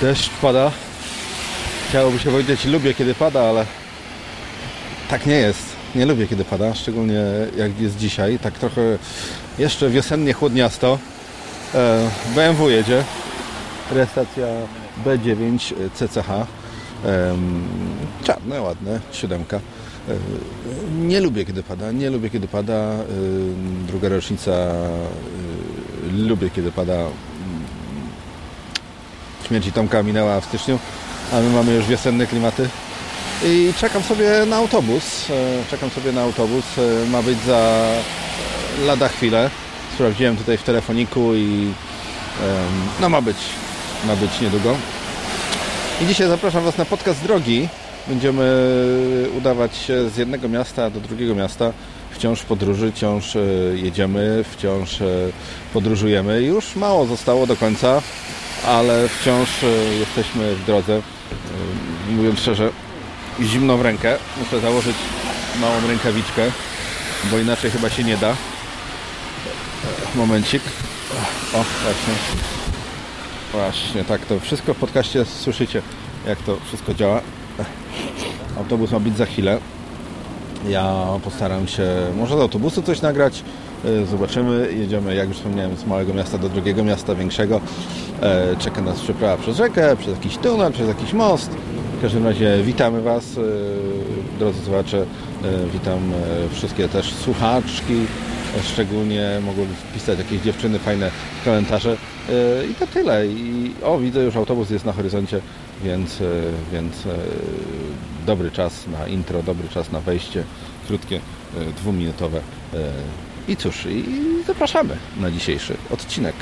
Deszcz pada. Chciałoby się powiedzieć, lubię kiedy pada, ale tak nie jest. Nie lubię kiedy pada, szczególnie jak jest dzisiaj. Tak trochę jeszcze wiosennie chłodniasto. E, BMW jedzie. Restacja B9 CCH. Czarne, ładne, siódemka. E, nie lubię kiedy pada, nie lubię kiedy pada. E, druga rocznica, lubię kiedy pada. Śmierci Tomka minęła w styczniu, a my mamy już wiosenne klimaty. I czekam sobie na autobus. E, czekam sobie na autobus. E, ma być za lada chwilę. Sprawdziłem tutaj w telefoniku i no ma być, ma być niedługo. I dzisiaj zapraszam Was na podcast drogi. Będziemy udawać się z jednego miasta do drugiego miasta. Wciąż podróży, wciąż e, jedziemy, wciąż podróżujemy. Już mało zostało do końca ale wciąż e, jesteśmy w drodze. E, mówiąc szczerze, zimno w rękę. Muszę założyć małą rękawiczkę, bo inaczej chyba się nie da. Momencik. O, właśnie. Właśnie, tak to wszystko w podcaście słyszycie, jak to wszystko działa. Autobus ma być za chwilę. Ja postaram się może z autobusu coś nagrać, E, zobaczymy. Jedziemy, jak już wspomniałem, z małego miasta do drugiego miasta, większego. E, czeka nas przeprawa przez rzekę, przez jakiś tunel, przez jakiś most. W każdym razie witamy Was, e, drodzy słuchacze. Witam wszystkie też słuchaczki. Szczególnie mogą wpisać jakieś dziewczyny fajne komentarze. I to tyle. I, o, widzę już autobus jest na horyzoncie, więc, więc dobry czas na intro, dobry czas na wejście. Krótkie, dwuminutowe i cóż, i zapraszamy na dzisiejszy odcinek.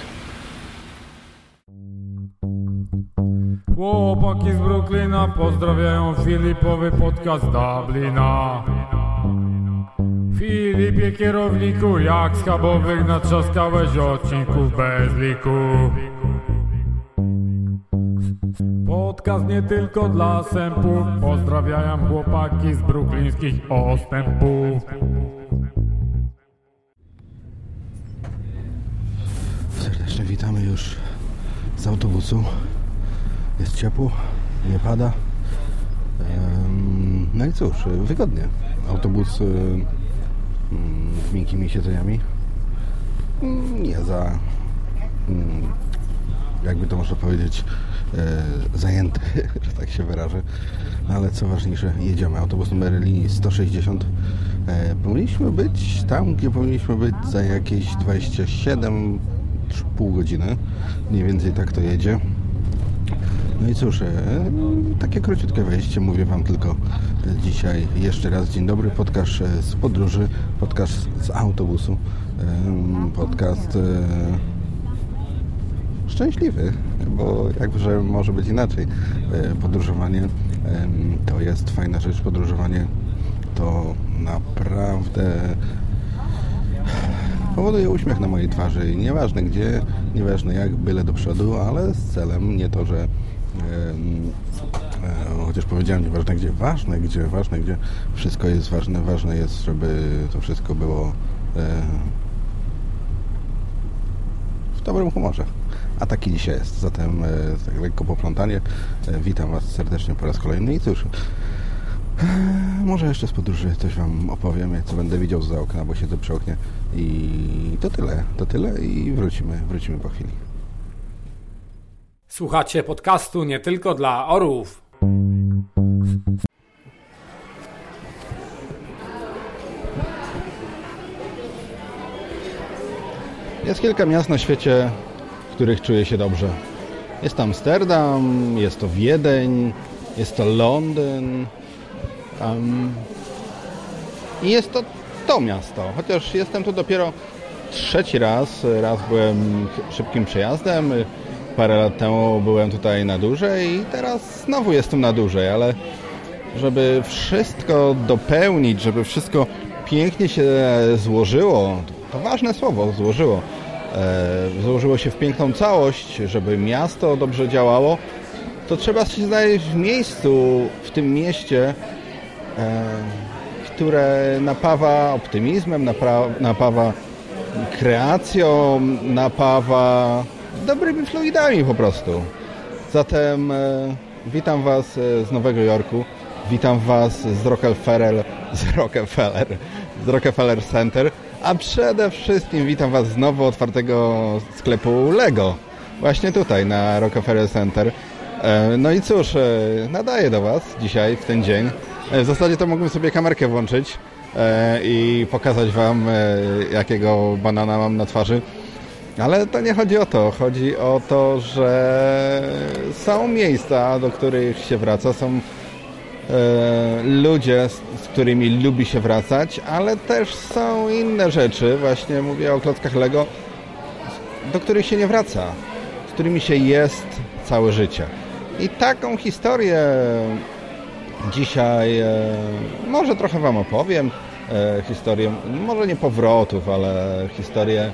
Chłopaki z Brooklyna pozdrawiają Filipowy podcast Dublina. Filipie kierowniku, jak schabowych natrzaskałeś odcinków bez liku. Podcast nie tylko dla sępów, pozdrawiam chłopaki z bruklińskich ostępów. Serdecznie witamy już z autobusu. Jest ciepło, nie pada. No i cóż, wygodnie. Autobus z miękkimi siedzeniami. Nie za, jakby to można powiedzieć, e, zajęty, że tak się wyrażę. No ale co ważniejsze, jedziemy. Autobus numer linii 160. E, powinniśmy być tam, gdzie powinniśmy być za jakieś 27 pół godziny. Mniej więcej tak to jedzie. No i cóż, e, takie króciutkie wejście. Mówię Wam tylko dzisiaj jeszcze raz dzień dobry. Podcast e, z podróży, podcast z autobusu, e, podcast szczęśliwy, bo jakże może być inaczej. Podróżowanie to jest fajna rzecz. Podróżowanie to naprawdę powoduje uśmiech na mojej twarzy. Nieważne gdzie, nieważne jak, byle do przodu, ale z celem nie to, że e, chociaż powiedziałem nieważne gdzie, ważne gdzie, ważne gdzie, wszystko jest ważne, ważne jest, żeby to wszystko było e, w dobrym humorze. A taki dzisiaj jest. Zatem e, tak lekko poplątanie. Witam Was serdecznie po raz kolejny i cóż, może jeszcze z podróży coś Wam opowiem, co będę widział za okna, bo siedzę przy oknie. I to tyle, to tyle i wrócimy, wrócimy po chwili. Słuchacie podcastu nie tylko dla orłów. Jest kilka miast na świecie, w których czuję się dobrze. Jest Amsterdam, jest to Wiedeń, jest to Londyn, Um, I jest to to miasto, chociaż jestem tu dopiero trzeci raz. Raz byłem szybkim przejazdem, parę lat temu byłem tutaj na dłużej i teraz znowu jestem na dłużej, ale żeby wszystko dopełnić, żeby wszystko pięknie się złożyło, to ważne słowo, złożyło, e, złożyło się w piękną całość, żeby miasto dobrze działało, to trzeba się znaleźć w miejscu, w tym mieście, E, które napawa optymizmem, napawa kreacją, napawa dobrymi fluidami po prostu. Zatem e, witam Was e, z Nowego Jorku. Witam Was z Rockefeller, z Rockefeller, z Rockefeller Center. A przede wszystkim witam Was z nowo otwartego sklepu Lego. Właśnie tutaj na Rockefeller Center. E, No i cóż, e, nadaję do Was dzisiaj, w ten dzień. E, W zasadzie to mógłbym sobie kamerkę włączyć e, i pokazać Wam, jakiego banana mam na twarzy. Ale to nie chodzi o to. Chodzi o to, że są miejsca, do których się wraca, są e, ludzie, z, którymi lubi się wracać, ale też są inne rzeczy, właśnie mówię o klockach Lego, do których się nie wraca, z którymi się jest całe życie. I taką historię dzisiaj e, może trochę Wam opowiem. E, historię, może nie powrotów, ale historię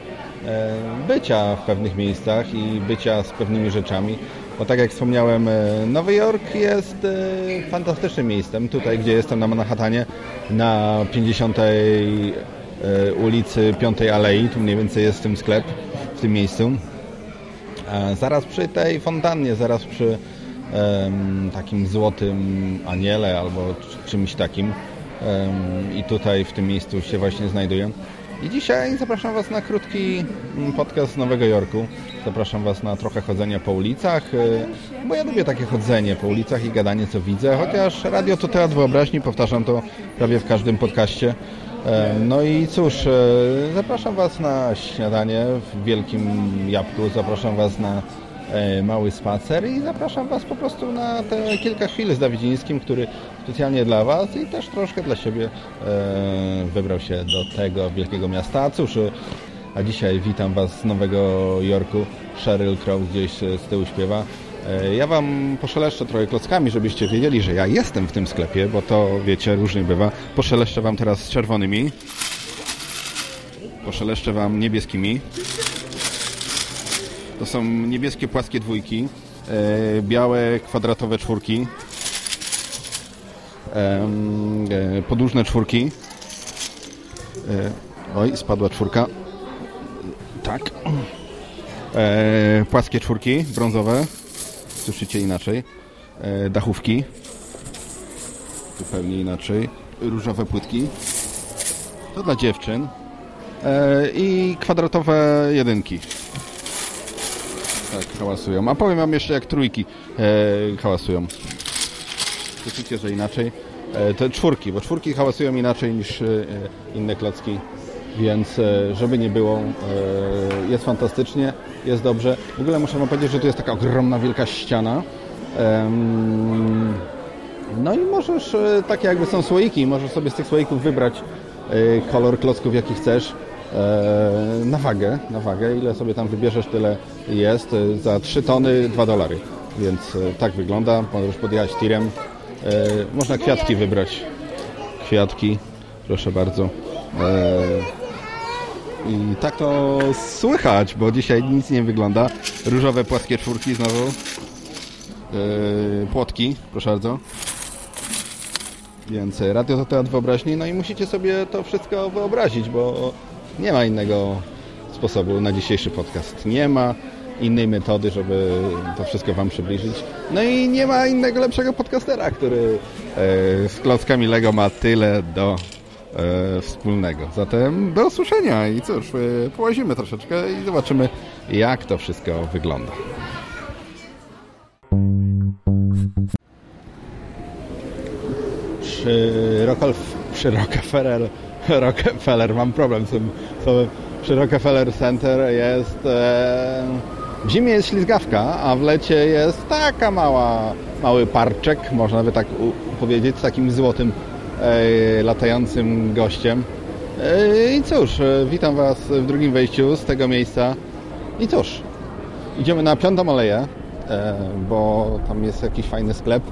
bycia w pewnych miejscach i bycia z pewnymi rzeczami. Bo tak jak wspomniałem, e, Nowy Jork jest e, fantastycznym miejscem. Tutaj, gdzie jestem na Manhattanie, na 50 e, ulicy 5 Alei, tu mniej więcej jest w tym sklep, w tym miejscu. E, Zaraz przy tej fontannie, zaraz przy takim złotym aniele albo czymś takim. I tutaj w tym miejscu się właśnie znajduję. I dzisiaj zapraszam Was na krótki podcast z Nowego Jorku. Zapraszam Was na trochę chodzenia po ulicach, e, bo ja lubię takie chodzenie po ulicach i gadanie co widzę, chociaż radio to teatr wyobraźni, powtarzam to prawie w każdym podcaście. E, No i cóż, e, zapraszam Was na śniadanie w Wielkim Jabłku, zapraszam Was na e, mały spacer i zapraszam Was po prostu na te kilka chwil z Dawidzińskim, który specjalnie dla Was i też troszkę dla siebie e, wybrał się do tego wielkiego miasta. A cóż, e, a dzisiaj witam Was z Nowego Jorku. Sheryl Crow gdzieś e, z tyłu śpiewa. Ja Wam poszeleszczę trochę klockami, żebyście wiedzieli, że ja jestem w tym sklepie, bo to, wiecie, różnie bywa. Poszeleszczę Wam teraz z czerwonymi. Poszeleszczę Wam niebieskimi. To są niebieskie płaskie dwójki, białe kwadratowe czwórki, podłużne czwórki. E, oj, spadła czwórka. Tak. E, płaskie czwórki, brązowe. Słyszycie inaczej. E, dachówki. Zupełnie inaczej. Różowe płytki. To dla dziewczyn. E, I kwadratowe jedynki. Tak, hałasują. A powiem Wam jeszcze jak trójki e, hałasują. Słyszycie, że inaczej. E, te czwórki, bo czwórki hałasują inaczej niż e, inne klocki. Więc e, żeby nie było, jest fantastycznie, jest dobrze. W ogóle muszę Wam powiedzieć, że tu jest taka ogromna, wielka ściana. No i możesz, takie jakby są słoiki, możesz sobie z tych słoików wybrać kolor klocków jaki chcesz na wagę, na wagę, ile sobie tam wybierzesz, tyle jest. Za 3 tony 2 dolary, więc tak wygląda. Możesz podjechać tirem. E, Można kwiatki wybrać. Kwiatki, proszę bardzo. E, I tak to słychać, bo dzisiaj nic nie wygląda. Różowe płaskie czwórki znowu. E, Płotki, proszę bardzo. Więc radio to teatr wyobraźni, no i musicie sobie to wszystko wyobrazić, bo nie ma innego sposobu na dzisiejszy podcast. Nie ma innej metody, żeby to wszystko Wam przybliżyć. No i nie ma innego lepszego podcastera, który e, z klockami Lego ma tyle do e, wspólnego. Zatem do usłyszenia i cóż, e, połazimy troszeczkę i zobaczymy, jak to wszystko wygląda. przy, przy Rockefeller, Rockefeller, mam problem z tym przy Rockefeller Center jest, e, w zimie jest ślizgawka, a w lecie jest taka mała, mały parczek, można by tak powiedzieć, z takim złotym e, latającym gościem. E, I cóż, e, witam Was w drugim wejściu z tego miejsca. I cóż, Idziemy na Piątą Aleję, e, bo tam jest jakiś fajny sklep,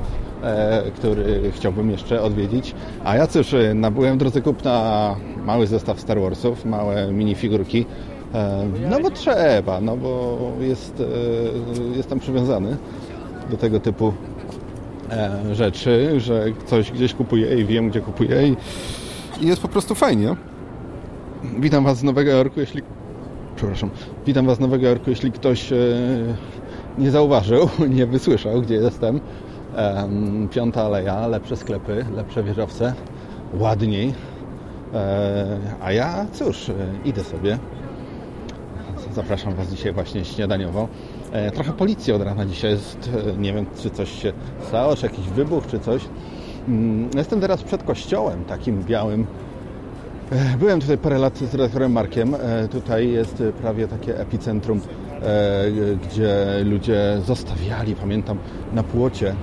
e, który chciałbym jeszcze odwiedzić. A ja cóż, e, nabyłem w drodze kupna mały zestaw Star Warsów, małe minifigurki. E, No bo trzeba, no bo jest, e, jestem przywiązany do tego typu e, rzeczy, że coś gdzieś kupuję i wiem, gdzie kupuję i, i jest po prostu fajnie. Witam Was z Nowego Jorku, jeśli przepraszam, witam Was z Nowego Jorku. Jeśli ktoś e, nie zauważył, nie wysłyszał, gdzie jestem. Em, Piąta aleja, lepsze sklepy, lepsze wieżowce, ładniej. E, A ja cóż, e, idę sobie. Zapraszam Was dzisiaj właśnie śniadaniowo. E, Trochę policji od rana dzisiaj jest. e, Nie wiem, czy coś się stało, czy jakiś wybuch, czy coś. Mm, Jestem teraz przed kościołem takim białym. E, Byłem tutaj parę lat z redaktorem Markiem. E, Tutaj jest prawie takie epicentrum, gdzie ludzie zostawiali, pamiętam, na płocie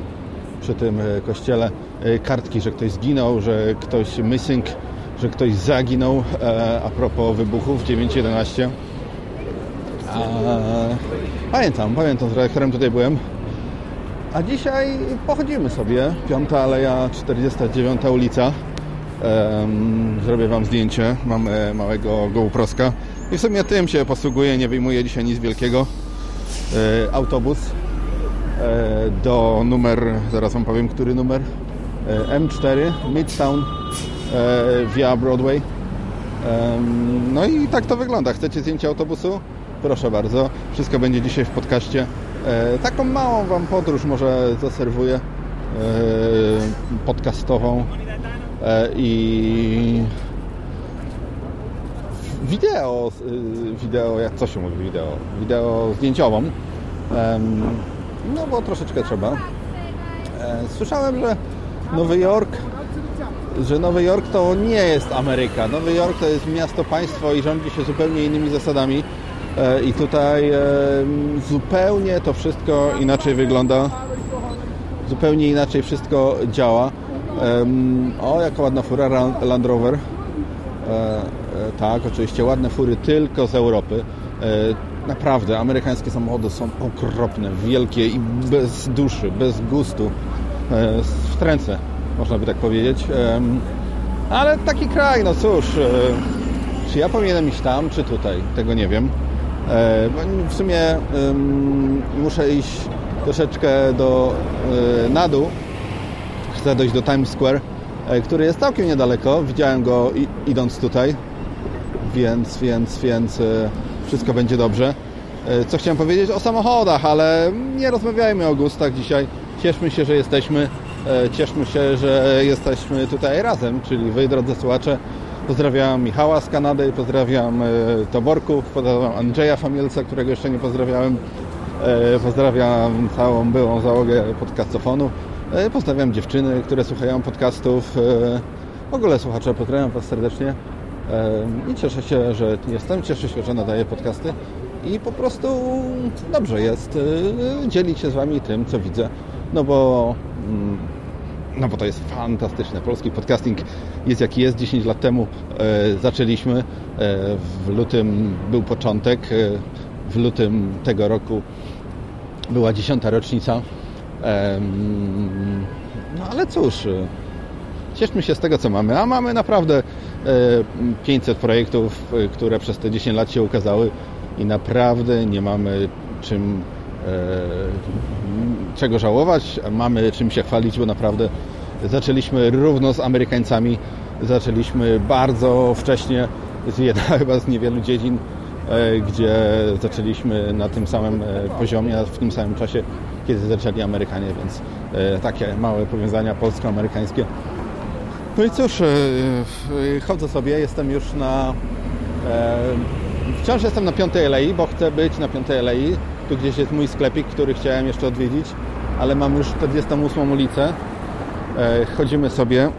przy tym kościele kartki, że ktoś zginął, że ktoś missing, że ktoś zaginął a propos wybuchów 9.11. Pamiętam, pamiętam, z redaktorem tutaj byłem. A dzisiaj pochodzimy sobie. Piąta Aleja, 49 ulica. Zrobię Wam zdjęcie. Mamy małego GoProska. I w sumie tym się posługuję, nie wyjmuję dzisiaj nic wielkiego. E, autobus e, do numer, zaraz Wam powiem, który numer. E, M4, Midtown, e, via Broadway. No i tak to wygląda. Chcecie zdjęcie autobusu? Proszę bardzo. Wszystko będzie dzisiaj w podcaście. E, Taką małą Wam podróż może zaserwuję e, podcastową e, i wideo, y, wideo, jak co się mówi wideo, wideo zdjęciową. No bo troszeczkę trzeba. E, Słyszałem, że Nowy Jork że Nowy Jork to nie jest Ameryka. Nowy Jork to jest miasto, państwo i rządzi się zupełnie innymi zasadami. E, I tutaj e, zupełnie to wszystko inaczej wygląda. Zupełnie inaczej wszystko działa. O, jaka ładna fura Land Rover. E, Tak, oczywiście ładne fury tylko z Europy. Naprawdę, amerykańskie samochody są okropne, wielkie i bez duszy, bez gustu. E, Wtręcę, można by tak powiedzieć. Ale taki kraj, no cóż, czy ja powinienem iść tam, czy tutaj? Tego nie wiem. E, W sumie muszę iść troszeczkę do, e, na dół. Chcę dojść do Times Square, e, który jest całkiem niedaleko. Widziałem go idąc tutaj, więc, więc, więc wszystko będzie dobrze. Co chciałem powiedzieć o samochodach, ale nie rozmawiajmy o gustach dzisiaj. Cieszmy się, że jesteśmy. Cieszmy się, że jesteśmy tutaj razem, czyli Wy, drodzy słuchacze. Pozdrawiam Michała z Kanady, pozdrawiam e, Toborków, pozdrawiam Andrzeja Famielca, którego jeszcze nie pozdrawiałem. E, Pozdrawiam całą byłą załogę podcastofonu. E, Pozdrawiam dziewczyny, które słuchają podcastów. W ogóle słuchacze, pozdrawiam Was serdecznie. I cieszę się, że jestem, cieszę się, że nadaję podcasty. I po prostu dobrze jest dzielić się z Wami tym, co widzę. No bo mm, no bo to jest fantastyczne. Polski podcasting jest jaki jest. 10 lat temu e, zaczęliśmy. E, w lutym był początek. E, w lutym tego roku była dziesiąta rocznica. No ale cóż, e, cieszmy się z tego, co mamy. A mamy naprawdę e, 500 projektów, e, które przez te 10 lat się ukazały i naprawdę nie mamy czym e, czego żałować, mamy czym się chwalić, bo naprawdę zaczęliśmy równo z Amerykańcami, zaczęliśmy bardzo wcześnie, jest jedna chyba z niewielu dziedzin, e, gdzie zaczęliśmy na tym samym e, poziomie, w tym samym czasie, kiedy zaczęli Amerykanie, więc e, takie małe powiązania polsko-amerykańskie. No i cóż, e, e, chodzę sobie, jestem już na... E, wciąż jestem na piątej alei, bo chcę być na piątej alei. Tu gdzieś jest mój sklepik, który chciałem jeszcze odwiedzić, ale mam już 48 ulicę. E, chodzimy sobie,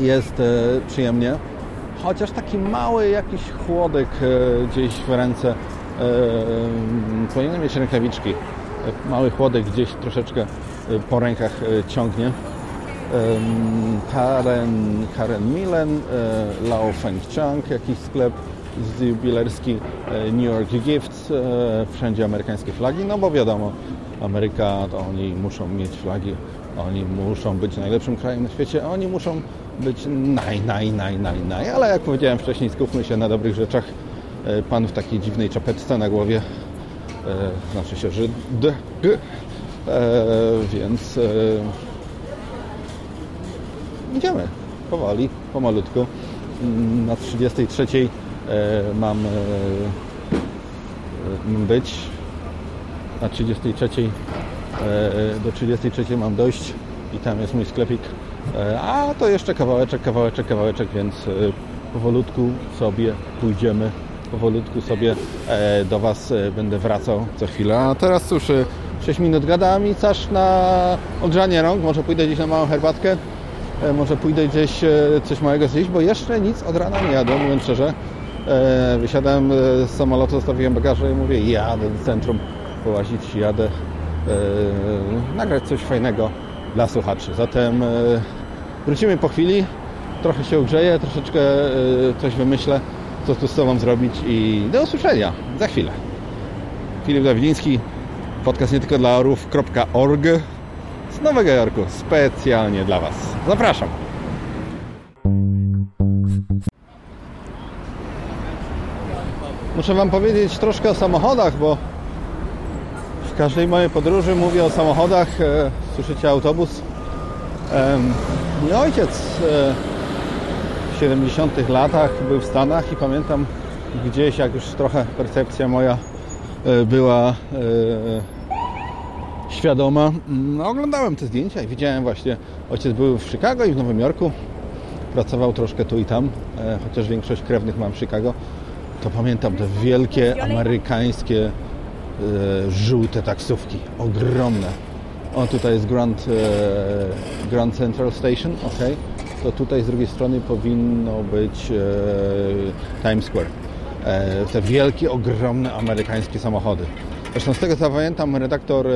jest e, przyjemnie. Chociaż taki mały jakiś chłodek e, gdzieś w ręce. Powinienem mieć rękawiczki. Mały chłodek gdzieś troszeczkę po rękach ciągnie. Karen, Karen Milen, Lao Feng Chang, jakiś sklep z jubilerski, e, New York Gifts, e, wszędzie amerykańskie flagi, no bo wiadomo, Ameryka to oni muszą mieć flagi, oni muszą być najlepszym krajem na świecie, oni muszą być naj, naj, naj, naj, naj, ale jak powiedziałem wcześniej, skupmy się na dobrych rzeczach. E, Pan w takiej dziwnej czapeczce na głowie, znaczy się, że d, g, e, więc idziemy powoli, pomalutku. Mm, Na 33 e, mam e, e, być. na 33 e, do 33 mam dojść i tam jest mój sklepik. E, A to jeszcze kawałeczek, kawałeczek, kawałeczek, więc e, powolutku sobie pójdziemy. Powolutku sobie e, do Was e, będę wracał co chwilę. A teraz cóż, e, 6 minut gadam i czas na ogrzanie rąk. Może pójdę gdzieś na małą herbatkę. E, Może pójdę gdzieś e, coś małego zjeść, bo jeszcze nic od rana nie jadłem, mówiąc szczerze. E, Wysiadałem e, z samolotu, zostawiłem bagaże i mówię, jadę do centrum połazić, jadę e, nagrać coś fajnego dla słuchaczy. Zatem wrócimy po chwili, trochę się ugrzeję, troszeczkę coś wymyślę, co tu z Tobą zrobić i do usłyszenia za chwilę. Filip Dawidziński, podcast nie tylko dla orów.org z Nowego Jorku, specjalnie dla Was. Zapraszam. Muszę Wam powiedzieć troszkę o samochodach, bo w każdej mojej podróży mówię o samochodach. E, słyszycie autobus. Mój ojciec e, w 70 latach był w Stanach i pamiętam gdzieś, jak już trochę percepcja moja e, była świadoma. No, oglądałem te zdjęcia i widziałem właśnie, ojciec był w Chicago i w Nowym Jorku. Pracował troszkę tu i tam, chociaż większość krewnych mam w Chicago. To pamiętam te wielkie amerykańskie e, żółte taksówki, ogromne. O, tutaj jest Grand, e, Grand Central Station, ok. To tutaj z drugiej strony powinno być e, Times Square. E, te wielkie, ogromne amerykańskie samochody. Zresztą z tego co pamiętam, redaktor e,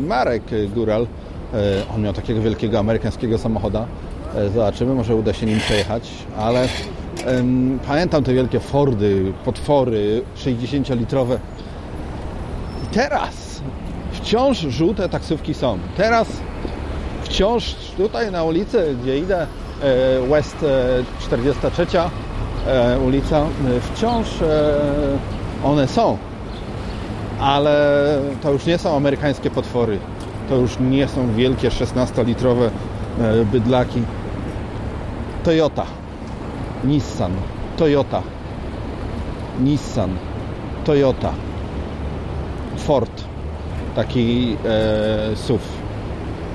Marek Góral, e, on miał takiego wielkiego amerykańskiego samochoda. Zobaczymy, może uda się nim przejechać, ale pamiętam te wielkie Fordy, potwory 60-litrowe. I teraz wciąż żółte taksówki są. Teraz wciąż tutaj na ulicy, gdzie idę, e, West e, 43 e, ulica, e, wciąż e, one są. Ale to już nie są amerykańskie potwory. To już nie są wielkie 16-litrowe e, bydlaki. Toyota, Nissan, Toyota, Nissan, Toyota, Ford, taki e, SUV,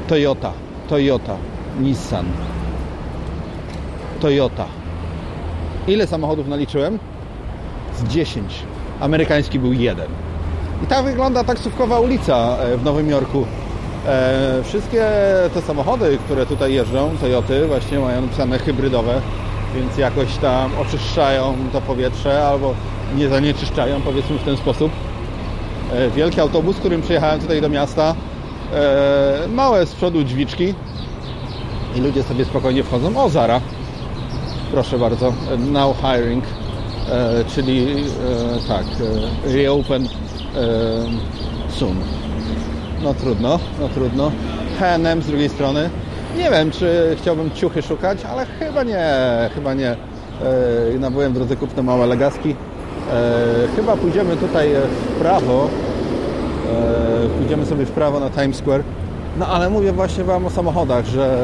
Toyota, Toyota, Nissan, Toyota. Ile samochodów naliczyłem? Z 10. Amerykański był jeden. I tak wygląda taksówkowa ulica e, w Nowym Jorku. E, wszystkie te samochody, które tutaj jeżdżą, Toyoty, właśnie mają napisane hybrydowe, więc jakoś tam oczyszczają to powietrze albo nie zanieczyszczają, powiedzmy w ten sposób. E, wielki autobus, którym przyjechałem tutaj do miasta, e, małe z przodu drzwiczki i ludzie sobie spokojnie wchodzą. O, Zara, proszę bardzo, now hiring, e, czyli tak, reopen soon. No trudno, no trudno. H&M z drugiej strony. Nie wiem, czy chciałbym ciuchy szukać, ale chyba nie, chyba nie. E, nabyłem w drodze kupne małe legaski. E, chyba pójdziemy tutaj w prawo. E, pójdziemy sobie w prawo na Times Square. No ale mówię właśnie Wam o samochodach, że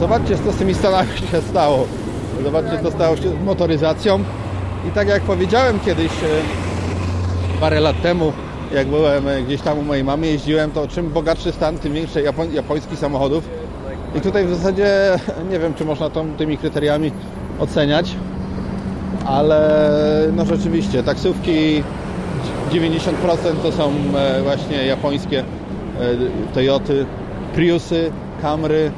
zobaczcie co z tymi Stanami się stało. Zobaczcie co stało się z motoryzacją. I tak jak powiedziałem kiedyś parę lat temu, jak byłem e, gdzieś tam u mojej mamy, jeździłem, to czym bogatszy stan, tym większe japoń, japońskich samochodów. I tutaj w zasadzie nie wiem, czy można to, tymi kryteriami oceniać, ale no rzeczywiście, taksówki 90% to są e, właśnie japońskie e, Toyoty, Priusy, Camry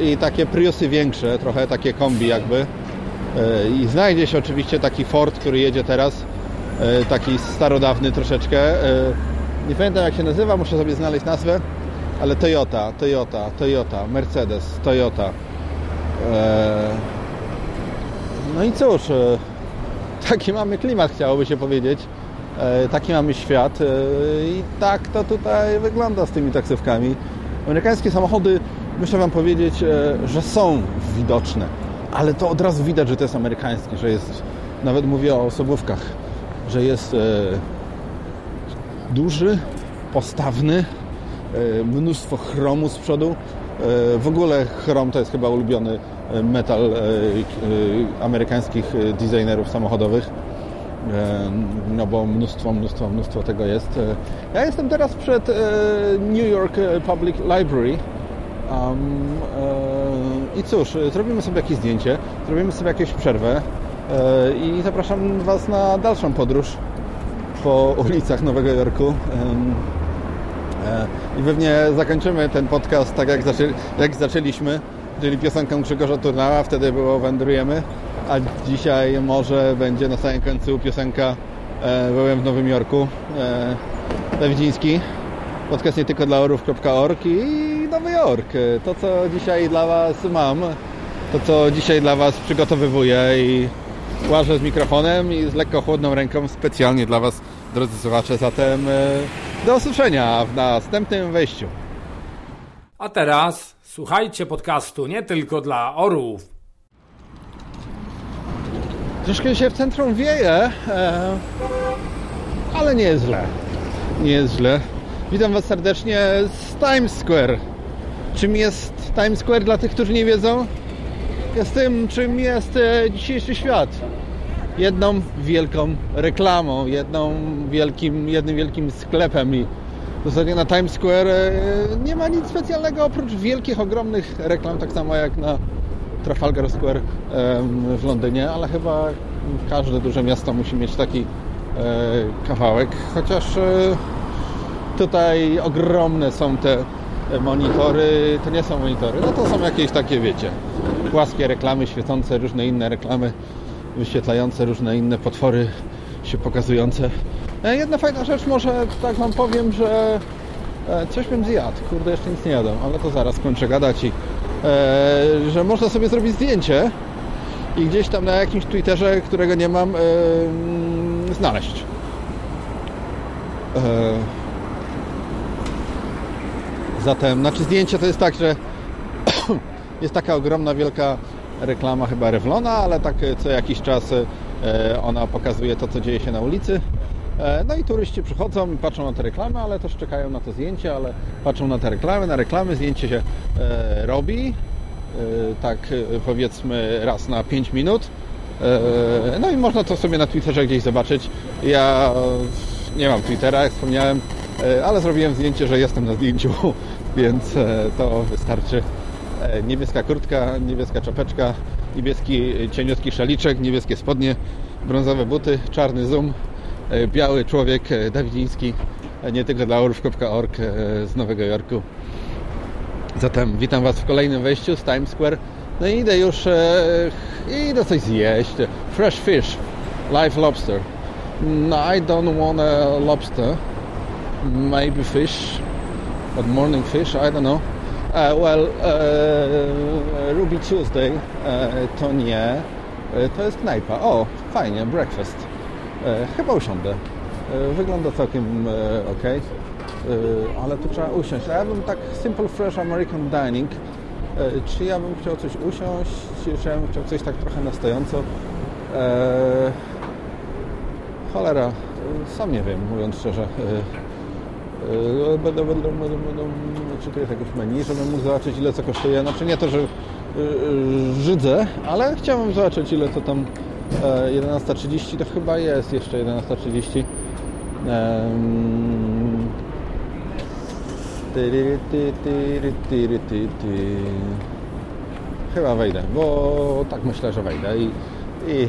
i takie Priusy większe, trochę takie kombi jakby. I znajdzie się oczywiście taki Ford, który jedzie teraz, taki starodawny troszeczkę. E, Nie pamiętam jak się nazywa, muszę sobie znaleźć nazwę, ale Toyota, Toyota, Toyota, Mercedes, Toyota. E, No i cóż, e, taki mamy klimat, chciałoby się powiedzieć. E, Taki mamy świat e, i tak to tutaj wygląda z tymi taksówkami. Amerykańskie samochody, muszę Wam powiedzieć, e, że są widoczne, ale to od razu widać, że to jest amerykański, że jest, nawet mówię o osobówkach, że jest e, duży, postawny, e, mnóstwo chromu z przodu. E, W ogóle chrom to jest chyba ulubiony metal amerykańskich designerów samochodowych. No bo mnóstwo, mnóstwo, mnóstwo tego jest. Ja jestem teraz przed New York Public Library. I cóż, zrobimy sobie jakieś zdjęcie, zrobimy sobie jakąś przerwę i zapraszam Was na dalszą podróż po ulicach Nowego Jorku. E, I pewnie zakończymy ten podcast tak jak, zaczę, jak zaczęliśmy, czyli piosenką Grzegorza Turnała, wtedy było Wędrujemy, a dzisiaj może będzie na samym końcu piosenka e, Byłem w Nowym Jorku, e, Dawidziński, podcast nie tylko dla orów.org i Nowy Jork. E, To co dzisiaj dla Was mam, to co dzisiaj dla Was przygotowywuję i łażę z mikrofonem i z lekko chłodną ręką specjalnie dla Was, drodzy słuchacze. Zatem e, do usłyszenia w następnym wejściu. A teraz słuchajcie podcastu nie tylko dla orłów. Troszkę się w centrum wieje, e, ale nie jest źle. Nie jest źle. Witam Was serdecznie z Times Square. Czym jest Times Square dla tych, którzy nie wiedzą? Jest tym, czym jest e, dzisiejszy świat. Jedną wielką reklamą, jedną wielkim, jednym wielkim sklepem i w zasadzie na Times Square e, nie ma nic specjalnego oprócz wielkich, ogromnych reklam, tak samo jak na Trafalgar Square w Londynie, ale chyba każde duże miasto musi mieć taki e, kawałek, chociaż tutaj ogromne są te monitory, to nie są monitory, no to są jakieś takie, wiecie, płaskie reklamy świecące, różne inne reklamy wyświetlające różne inne potwory się pokazujące. E, Jedna fajna rzecz, może tak Wam powiem, że e, coś bym zjadł. Kurde, jeszcze nic nie jadłem, ale to zaraz kończę gadać i e, że można sobie zrobić zdjęcie i gdzieś tam na jakimś Twitterze, którego nie mam, mm, znaleźć. Zatem, znaczy zdjęcie to jest tak, że jest taka ogromna, wielka reklama chyba Revlona, ale tak e, co jakiś czas e, ona pokazuje to, co dzieje się na ulicy. E, No i turyści przychodzą i patrzą na te reklamy, ale też czekają na to zdjęcie, ale patrzą na te reklamy, na reklamy, zdjęcie się robi, tak powiedzmy raz na 5 minut. No i można to sobie na Twitterze gdzieś zobaczyć. Ja nie mam Twittera, jak wspomniałem, ale zrobiłem zdjęcie, że jestem na zdjęciu, więc e, to wystarczy. E, Niebieska kurtka, niebieska czapeczka, niebieski e, cieniutki szaliczek, niebieskie spodnie, brązowe buty, czarny zoom, e, biały człowiek e, dawidziński, e, nie tylko dla orów.org e, z Nowego Jorku. Zatem witam Was w kolejnym wejściu z Times Square. No i idę już, e, idę coś zjeść. Fresh fish, live lobster. No, I don't want a lobster. Maybe fish, but morning fish, I don't know. Uh, well, uh, Ruby Tuesday uh, to nie. E, To jest knajpa. O, fajnie, breakfast. E, Chyba usiądę. E, Wygląda całkiem ok. Ale tu trzeba usiąść. A ja bym tak Simple Fresh American Dining. Czy ja bym chciał coś usiąść, czy ja bym chciał coś tak trochę na stojąco? Cholera, sam nie wiem, mówiąc szczerze. E, Yy, Będę, będę, będę, będę, czy tu jest jakieś menu, żebym mógł zobaczyć ile co kosztuje. Znaczy nie to, że yy, żydzę, ale chciałbym zobaczyć ile to tam e, 11.30 to chyba jest jeszcze 11.30. Em, tyry, ty, tyry, tyry, ty, ty. Chyba wejdę, bo tak myślę, że wejdę i, i,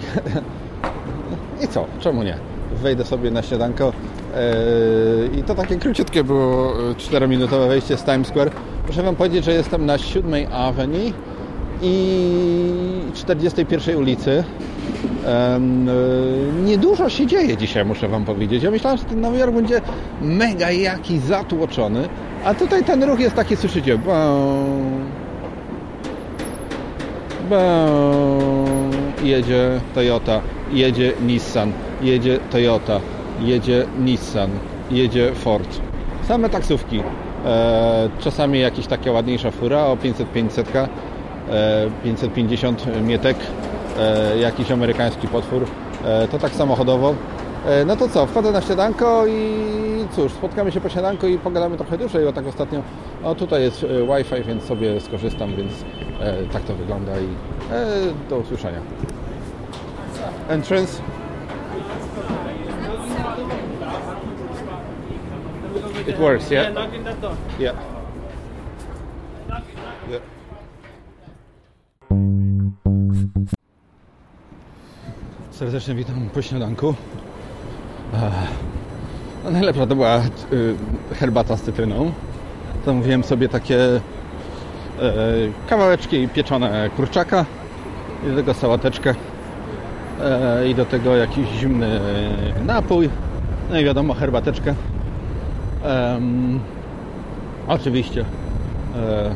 i co, czemu nie? Wejdę sobie na śniadanko Yy, i to takie króciutkie było 4-minutowe wejście z Times Square. Muszę Wam powiedzieć, że jestem na 7 Avenue i 41 ulicy. Yy, Niedużo się dzieje dzisiaj, muszę Wam powiedzieć. Ja myślałem, że ten Nowy Jork będzie mega jaki zatłoczony, a tutaj ten ruch jest taki, słyszycie, bum, jedzie Toyota, jedzie Nissan, jedzie Toyota, jedzie Nissan, jedzie Ford. Same taksówki. E, czasami jakieś taka ładniejsza fura o 500-500, e, 550 mietek, e, jakiś amerykański potwór. E, to tak samochodowo. E, no to co, wchodzę na śniadanko i cóż, spotkamy się po śniadanku i pogadamy trochę dłużej, bo tak ostatnio, o tutaj jest e, Wi-Fi, więc sobie skorzystam, więc tak to wygląda i do usłyszenia. Entrance It works, yeah? knock in that door. Yeah. yeah. Serdecznie witam po śniadanku. Ech, No najlepsza to była y, herbata z cytryną. Zamówiłem sobie takie e, kawałeczki pieczone kurczaka i do tego sałateczkę e, i do tego jakiś zimny napój no i wiadomo herbateczkę Em, oczywiście. E,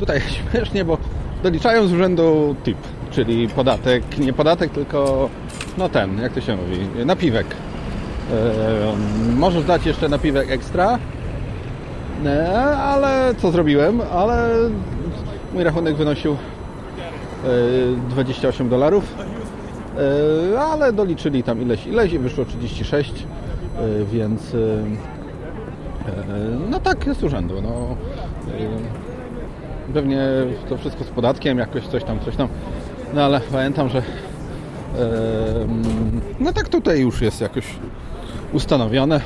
tutaj śmiesznie, bo doliczają z urzędu tip, czyli podatek, nie podatek, tylko no ten, jak to się mówi, napiwek. E, możesz dać jeszcze napiwek ekstra nie, ale co zrobiłem? Ale mój rachunek wynosił e, 28 dolarów, e, ale doliczyli tam ileś, ileś i wyszło 36, e, więc e, e, no tak jest urzędu. No, e, pewnie to wszystko z podatkiem, jakoś coś tam, coś tam. No ale pamiętam, że e, no tak tutaj już jest jakoś ustanowione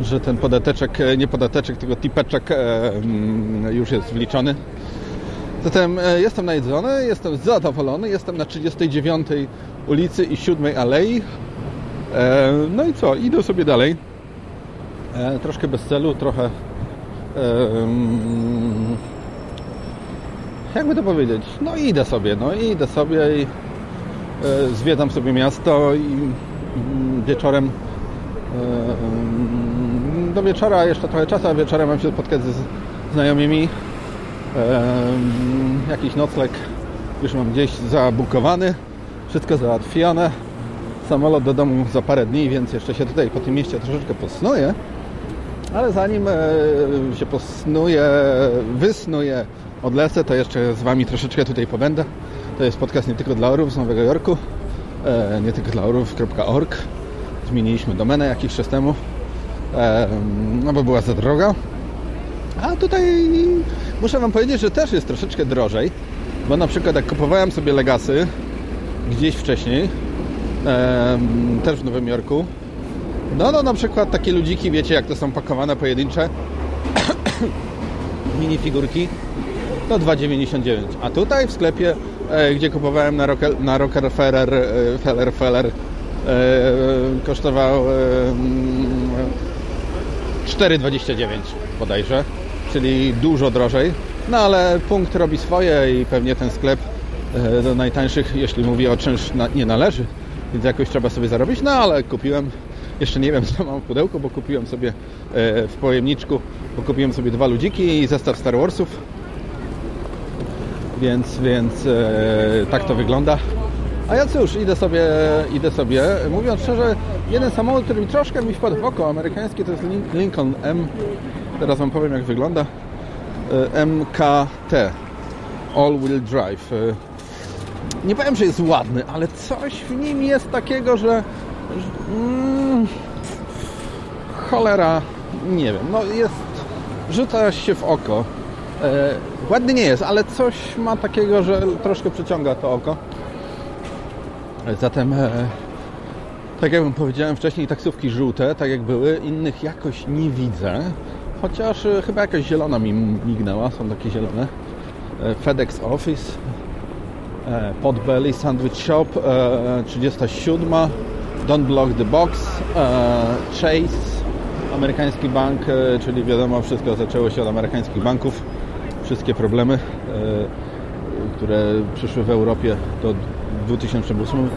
że ten podateczek, e, nie podateczek, tylko tipeczek e, mm, już jest wliczony. Zatem e, jestem najedzony, jestem zadowolony, jestem na 39 ulicy i 7 alei. E, No i co, idę sobie dalej. E, Troszkę bez celu, trochę jakby to powiedzieć, no idę sobie, no idę sobie i e, zwiedzam sobie miasto i mm, wieczorem do wieczora jeszcze trochę czasu, a wieczorem mam się spotkać ze znajomymi. Jakiś nocleg już mam gdzieś zabukowany. Wszystko załatwione. Samolot do domu za parę dni, więc jeszcze się tutaj po tym mieście troszeczkę posnuję. Ale zanim e, się posnuję, wysnuję, odlecę, to jeszcze z Wami troszeczkę tutaj pobędę. To jest podcast nie tylko dla orów z Nowego Jorku, e, nie tylko dla orów.org. Zmieniliśmy domenę jakiś czas temu, e, no bo była za droga. A tutaj muszę Wam powiedzieć, że też jest troszeczkę drożej, bo na przykład jak kupowałem sobie Legasy gdzieś wcześniej, też w Nowym Jorku, no no na przykład takie ludziki, wiecie jak to są pakowane pojedyncze minifigurki, to 2,99. A tutaj w sklepie, e, gdzie kupowałem na, Rocker, na Rockefeller e, Feller, Feller, e, kosztował e, mm, 4,29 bodajże, czyli dużo drożej. No ale punkt robi swoje i pewnie ten sklep e, do najtańszych, jeśli mówię o czymś, na, nie należy, więc jakoś trzeba sobie zarobić. No ale kupiłem, jeszcze nie wiem co mam w pudełku, bo kupiłem sobie e, w pojemniczku, bo kupiłem sobie dwa ludziki i zestaw Star Warsów. Więc, więc e, tak to wygląda. A ja cóż, idę sobie, idę sobie. Mówiąc szczerze, jeden samochód, który mi troszkę mi wpadł w oko, amerykański, to jest Lin- Lincoln M. Teraz Wam powiem, jak wygląda. E, MKT. All Wheel Drive. Nie powiem, że jest ładny, ale coś w nim jest takiego, że... że mm, cholera, nie wiem, no jest... Rzuca się w oko. E, ładny nie jest, ale coś ma takiego, że troszkę przyciąga to oko. Zatem, e, tak jak powiedziałem wcześniej, taksówki żółte, tak jak były, innych jakoś nie widzę. Chociaż e, chyba jakaś zielona mi mignęła, są takie zielone. E, FedEx Office, e, Potbelly Sandwich Shop, e, 37, Don't Block the Box, e, Chase, amerykański bank, e, czyli wiadomo, wszystko zaczęło się od amerykańskich banków. Wszystkie problemy, e, które przyszły w Europie do 2008.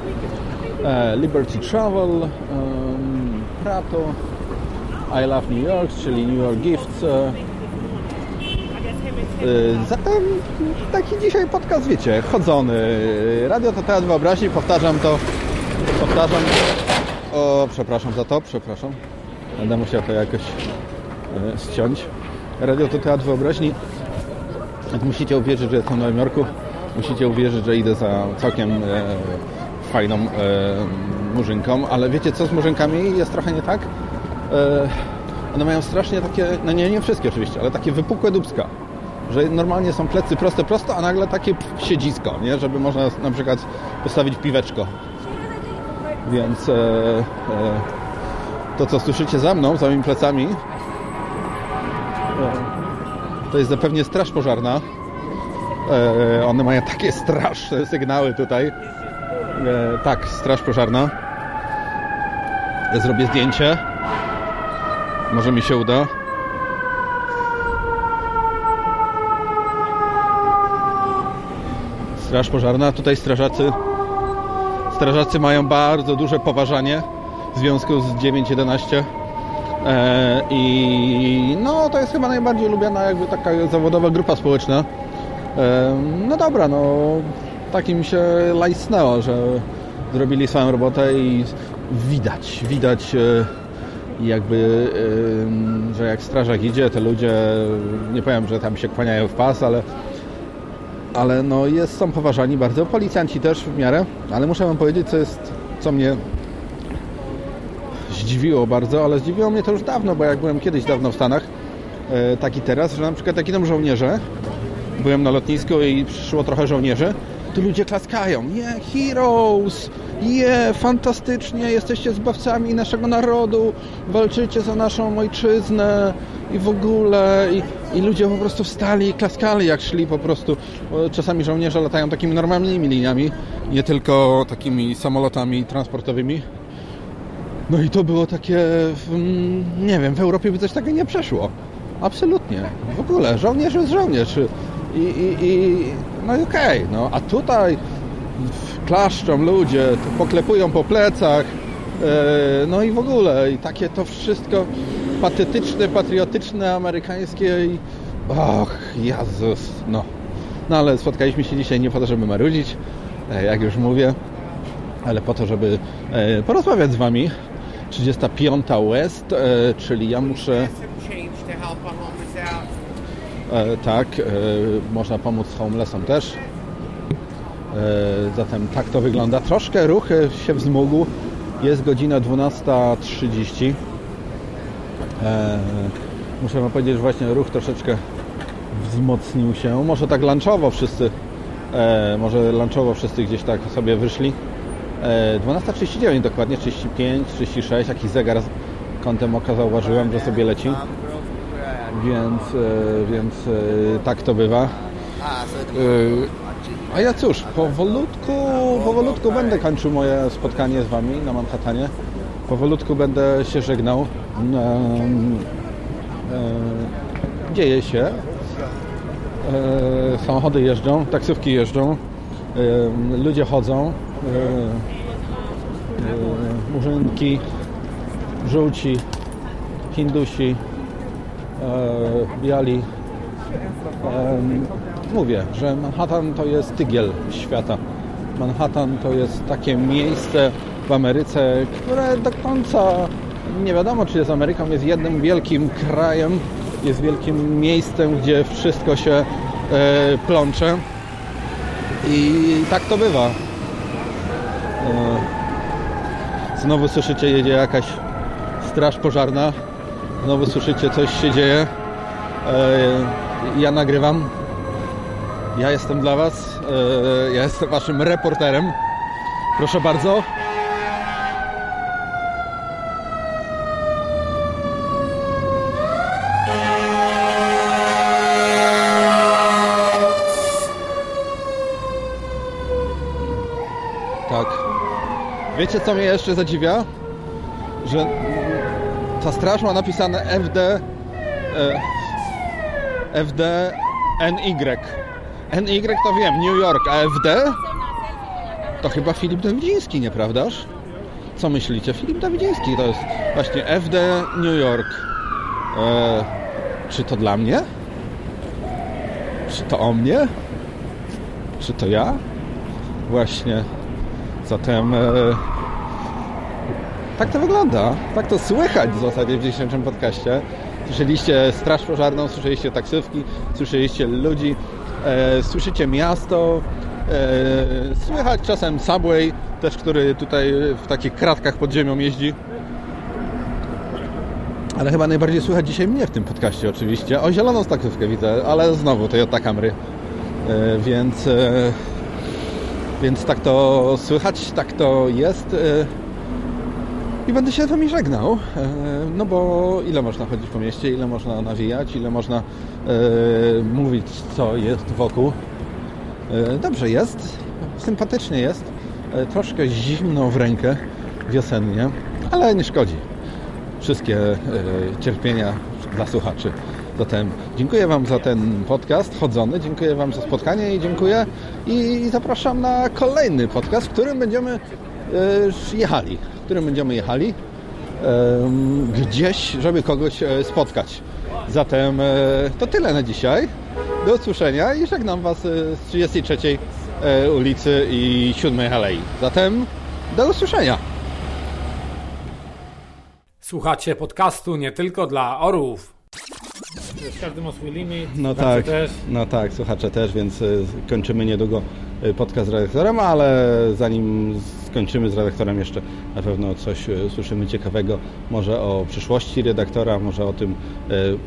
E, Liberty Travel, Prato, I Love New York, czyli New York Gifts. Zatem taki dzisiaj podcast, wiecie, chodzony. Radio to teatr wyobraźni, powtarzam to, powtarzam. O, przepraszam za to, przepraszam. Będę musiał to jakoś e, ściąć. Radio to teatr wyobraźni. Jak musicie uwierzyć, że jestem w Nowym Jorku, musicie uwierzyć, że idę za całkiem e, fajną e, murzynką, ale wiecie co z murzynkami jest trochę nie tak? E, one mają strasznie takie, no nie, nie wszystkie oczywiście, ale takie wypukłe dubska. Że normalnie są plecy proste, prosto, a nagle takie siedzisko, nie? Żeby można na przykład postawić piweczko. Więc e, e, To, co słyszycie za mną, za moimi plecami, to jest zapewne straż pożarna. E, one mają takie straszne sygnały tutaj. E, tak, straż pożarna. Zrobię zdjęcie. Może mi się uda. Straż pożarna. Tutaj strażacy strażacy mają bardzo duże poważanie w związku z 911 e, i no to jest chyba najbardziej lubiana jakby taka zawodowa grupa społeczna. E, no dobra, no tak im się lajsnęło, że zrobili swoją robotę i widać, widać e, jakby, że jak strażak idzie, te ludzie, nie powiem, że tam się kłaniają w pas, ale ale no jest, są poważani bardzo, policjanci też w miarę, ale muszę wam powiedzieć, co jest, co mnie zdziwiło bardzo, ale zdziwiło mnie to już dawno, bo jak byłem kiedyś dawno w Stanach, e, tak i teraz, że na przykład jak idą żołnierze, byłem na lotnisku i przyszło trochę żołnierzy, to ludzie klaskają. Yeah, heroes! Yeah, fantastycznie, jesteście zbawcami naszego narodu, walczycie za naszą ojczyznę i w ogóle. I, i ludzie po prostu wstali i klaskali, jak szli po prostu. Bo Czasami żołnierze latają takimi normalnymi liniami, nie tylko takimi samolotami transportowymi. No i to było takie, mm, nie wiem, w Europie by coś takiego nie przeszło. Absolutnie. W ogóle, żołnierz jest żołnierz. I, i, i no i okej, no a tutaj klaszczą ludzie, poklepują po plecach, e, no i w ogóle, i takie to wszystko patetyczne, patriotyczne, amerykańskie i och, Jezus, no. No ale spotkaliśmy się dzisiaj nie po to, żeby marudzić, e, jak już mówię, ale po to, żeby e, porozmawiać z Wami. 35 West, e, czyli ja muszę. E, tak, e, można pomóc homelessom też. Zatem tak to wygląda. Troszkę ruch się wzmógł. Jest godzina 12.30. E, muszę wam powiedzieć, że właśnie ruch troszeczkę wzmocnił się. Może tak lunchowo wszyscy, może lunchowo wszyscy gdzieś tak sobie wyszli. E, 12.39 dokładnie, 35, 36, jakiś zegar z kątem oka zauważyłem, że sobie leci. Więc, e, więc e, tak to bywa. E, A ja cóż, powolutku, powolutku będę kończył moje spotkanie z Wami na Manhattanie. Powolutku będę się żegnał. E, Dzieje się. E, Samochody jeżdżą, taksówki jeżdżą, e, ludzie chodzą. E, e, Murzynki, żółci, Hindusi, e, biali. Mówię, że Manhattan to jest tygiel świata. Manhattan to jest takie miejsce w Ameryce, które do końca nie wiadomo, czy jest Ameryką, jest jednym wielkim krajem, jest wielkim miejscem, gdzie wszystko się plącze. I tak to bywa. E, znowu słyszycie, jedzie jakaś straż pożarna. Znowu słyszycie, coś się dzieje. E, ja nagrywam. Ja jestem dla Was. E, ja jestem Waszym reporterem. Proszę bardzo. Tak. Wiecie, co mnie jeszcze zadziwia? Że ta straż ma napisane FD e, FD NY. NY to wiem, New York, a FD to chyba Filip Dawidziński, nieprawdaż? Co myślicie? Filip Dawidziński to jest właśnie FD New York. E, czy to dla mnie? Czy to o mnie? Czy to ja? Właśnie. Zatem e, tak to wygląda. Tak to słychać w zasadzie w dzisiejszym podcaście. Słyszeliście straż pożarną, słyszeliście taksówki, słyszeliście ludzi, e, słyszycie miasto, e, słychać czasem subway, też który tutaj w takich kratkach pod ziemią jeździ. Ale chyba najbardziej słychać dzisiaj mnie w tym podcaście oczywiście. O, zieloną taksówkę widzę, ale znowu Toyota Camry. E, więc, e, więc tak to słychać, tak to jest. E, I będę się z Wami żegnał, e, no bo ile można chodzić po mieście, ile można nawijać, ile można e, mówić, co jest wokół. Dobrze jest, sympatycznie jest, troszkę zimno w rękę, wiosennie, ale nie szkodzi. Wszystkie cierpienia dla słuchaczy. Zatem dziękuję Wam za ten podcast chodzony, dziękuję Wam za spotkanie i dziękuję i zapraszam na kolejny podcast, w którym będziemy e, jechali, w którym będziemy jechali gdzieś, żeby kogoś e, spotkać. Zatem e, to tyle na dzisiaj. Do usłyszenia i żegnam Was z 33 e, ulicy i 7 Alei. Zatem do usłyszenia. Słuchacie podcastu nie tylko dla orłów. Każdy ma swój limit. No tak, Też. no tak, słuchacze też, więc y, kończymy niedługo y, podcast z redaktorem, ale zanim skończymy z redaktorem jeszcze na pewno coś y, usłyszymy ciekawego, może o przyszłości redaktora, może o tym,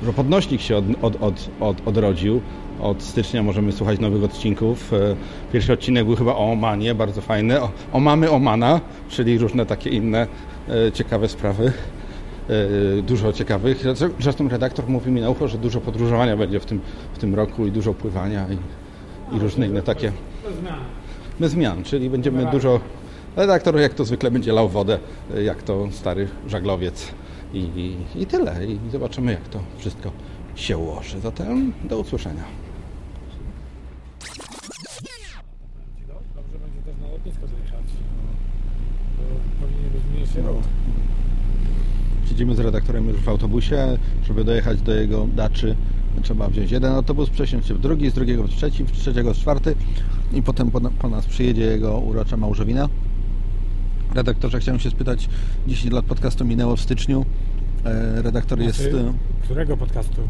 że podnośnik się od, od, od, od, odrodził. Od stycznia możemy słuchać nowych odcinków. Pierwszy odcinek był chyba o Omanie, bardzo fajny. O, o mamy Omana, czyli różne takie inne ciekawe sprawy. E, dużo ciekawych. Zresztą redaktor mówi mi na ucho, że dużo podróżowania będzie w tym, w tym roku i dużo pływania i, i różne inne takie Bez zmian. bez zmian, czyli będziemy dużo... Redaktor jak to zwykle będzie lał wodę, e, jak to stary żaglowiec i, i, i tyle. I zobaczymy jak to wszystko się ułoży. Zatem do usłyszenia. Dobrze będzie też na lotnisko dojechać. Bo powinien być mniejszy ruch. Siedzimy z redaktorem już w autobusie, żeby dojechać do jego daczy. Trzeba wziąć jeden autobus, przesiąść się w drugi, z drugiego w trzeci, w trzeciego w czwarty i potem po, po nas przyjedzie jego urocza małżowina. Redaktorze, chciałem się spytać, 10 lat podcastu minęło w styczniu. E, redaktor jest Znaczy, którego podcastu?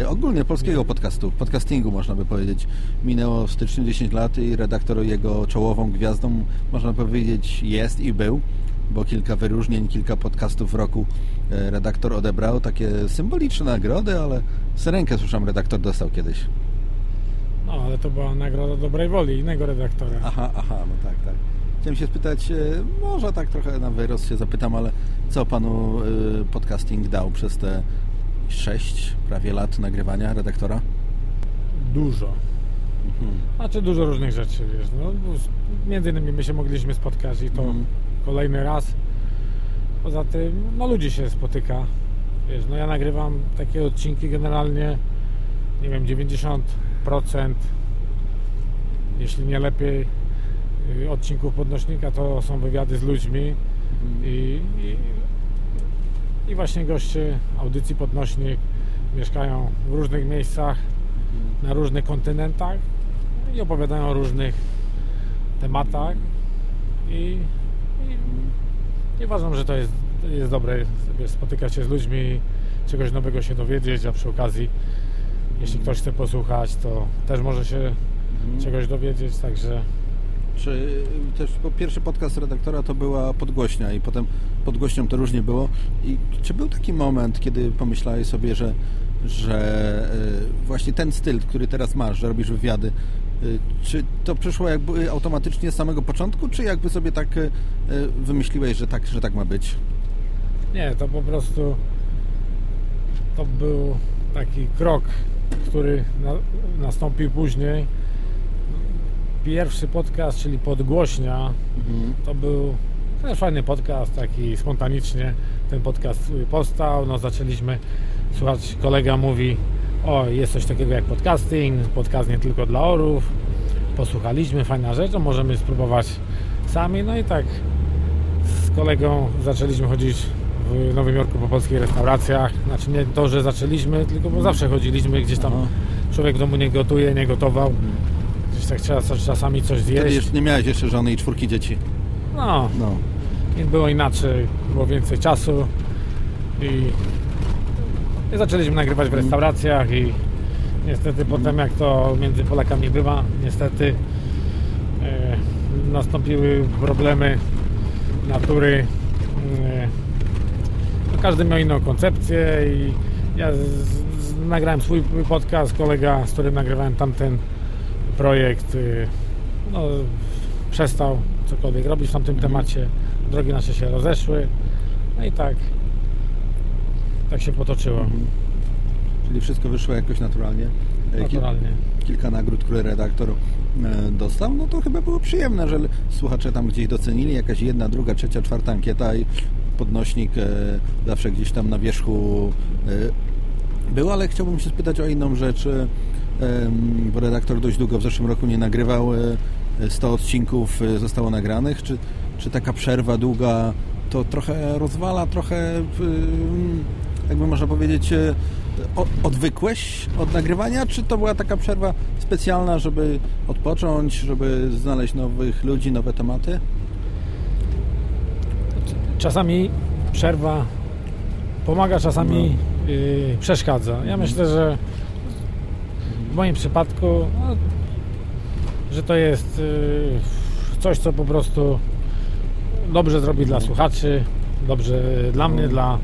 e, ogólnie polskiego podcastu, podcastingu można by powiedzieć. Minęło w styczniu 10 lat i redaktor jego czołową gwiazdą, można powiedzieć, jest i był, bo kilka wyróżnień, kilka podcastów w roku e, redaktor odebrał. Takie symboliczne nagrody, ale syrenkę, słyszałem, redaktor dostał kiedyś. No, ale to była nagroda dobrej woli innego redaktora. Aha, aha, no tak, tak. Chciałem się spytać, e, może tak trochę na wyrost się zapytam, ale co panu e, podcasting dał przez te 6 prawie lat nagrywania redaktora? Dużo. Mhm. Znaczy dużo różnych rzeczy, wiesz. No, między innymi my się mogliśmy spotkać i to Mhm. Kolejny raz. Poza tym, no ludzi się spotyka. Wiesz, no ja nagrywam takie odcinki generalnie, nie wiem, 90%, jeśli nie lepiej, y, odcinków podnośnika to są wywiady z ludźmi i, i, i właśnie goście audycji podnośnik mieszkają w różnych miejscach, na różnych kontynentach i opowiadają o różnych tematach i, i, i uważam, że to jest, jest dobre spotykać się z ludźmi czegoś nowego się dowiedzieć, a przy okazji jeśli ktoś chce posłuchać, to też może się czegoś dowiedzieć, także Czy y, też bo pierwszy podcast redaktora to była podgłośnia i potem podgłośnią to różnie było. I czy był taki moment, kiedy pomyślałeś sobie, że, że y, właśnie ten styl, który teraz masz, że robisz wywiady, czy to przyszło jakby automatycznie z samego początku, czy jakby sobie tak y, y, wymyśliłeś, że tak, że tak ma być? Nie, to po prostu to był taki krok, który na, nastąpił później. Pierwszy podcast, czyli Podgłośnia, to był też fajny podcast, taki spontanicznie ten podcast y, powstał. No, zaczęliśmy słuchać, kolega mówi, o jest coś takiego jak podcasting, podcast nie tylko dla orów. Posłuchaliśmy, fajna rzecz, możemy spróbować sami. No i tak z kolegą zaczęliśmy chodzić w Nowym Jorku po polskich restauracjach. Znaczy nie to, że zaczęliśmy, tylko bo zawsze chodziliśmy gdzieś tam. Człowiek w domu nie gotuje, nie gotował. Gdzieś tak trzeba czasami coś Wtedy zjeść. jeszcze nie miałeś jeszcze żony i czwórki dzieci. No, No. i było inaczej, było więcej czasu i, i zaczęliśmy nagrywać w restauracjach i niestety potem jak to między Polakami bywa, niestety e, nastąpiły problemy natury. E, no każdy miał inną koncepcję i ja nagrałem swój podcast, kolega, z którym nagrywałem tamten projekt, y, no, przestał cokolwiek robić w tamtym temacie. Drogi nasze się rozeszły. No i tak, tak się potoczyło. Czyli wszystko wyszło jakoś naturalnie. E, Naturalnie. kilka nagród, które redaktor e, dostał, no to chyba było przyjemne, że słuchacze tam gdzieś docenili, jakaś jedna, druga, trzecia, czwarta ankieta i podnośnik e, zawsze gdzieś tam na wierzchu był, ale chciałbym się spytać o inną rzecz, bo redaktor dość długo w zeszłym roku nie nagrywał, e, 100 odcinków zostało nagranych, czy, czy taka przerwa długa to trochę rozwala, trochę jakby można powiedzieć e, odwykłeś od nagrywania, czy to była taka przerwa specjalna, żeby odpocząć, żeby znaleźć nowych ludzi, nowe tematy? Czasami przerwa pomaga, czasami yy, przeszkadza. Ja myślę, że w moim przypadku, no, że to jest yy, coś, co po prostu dobrze zrobi dla słuchaczy, dobrze dla mnie, dla,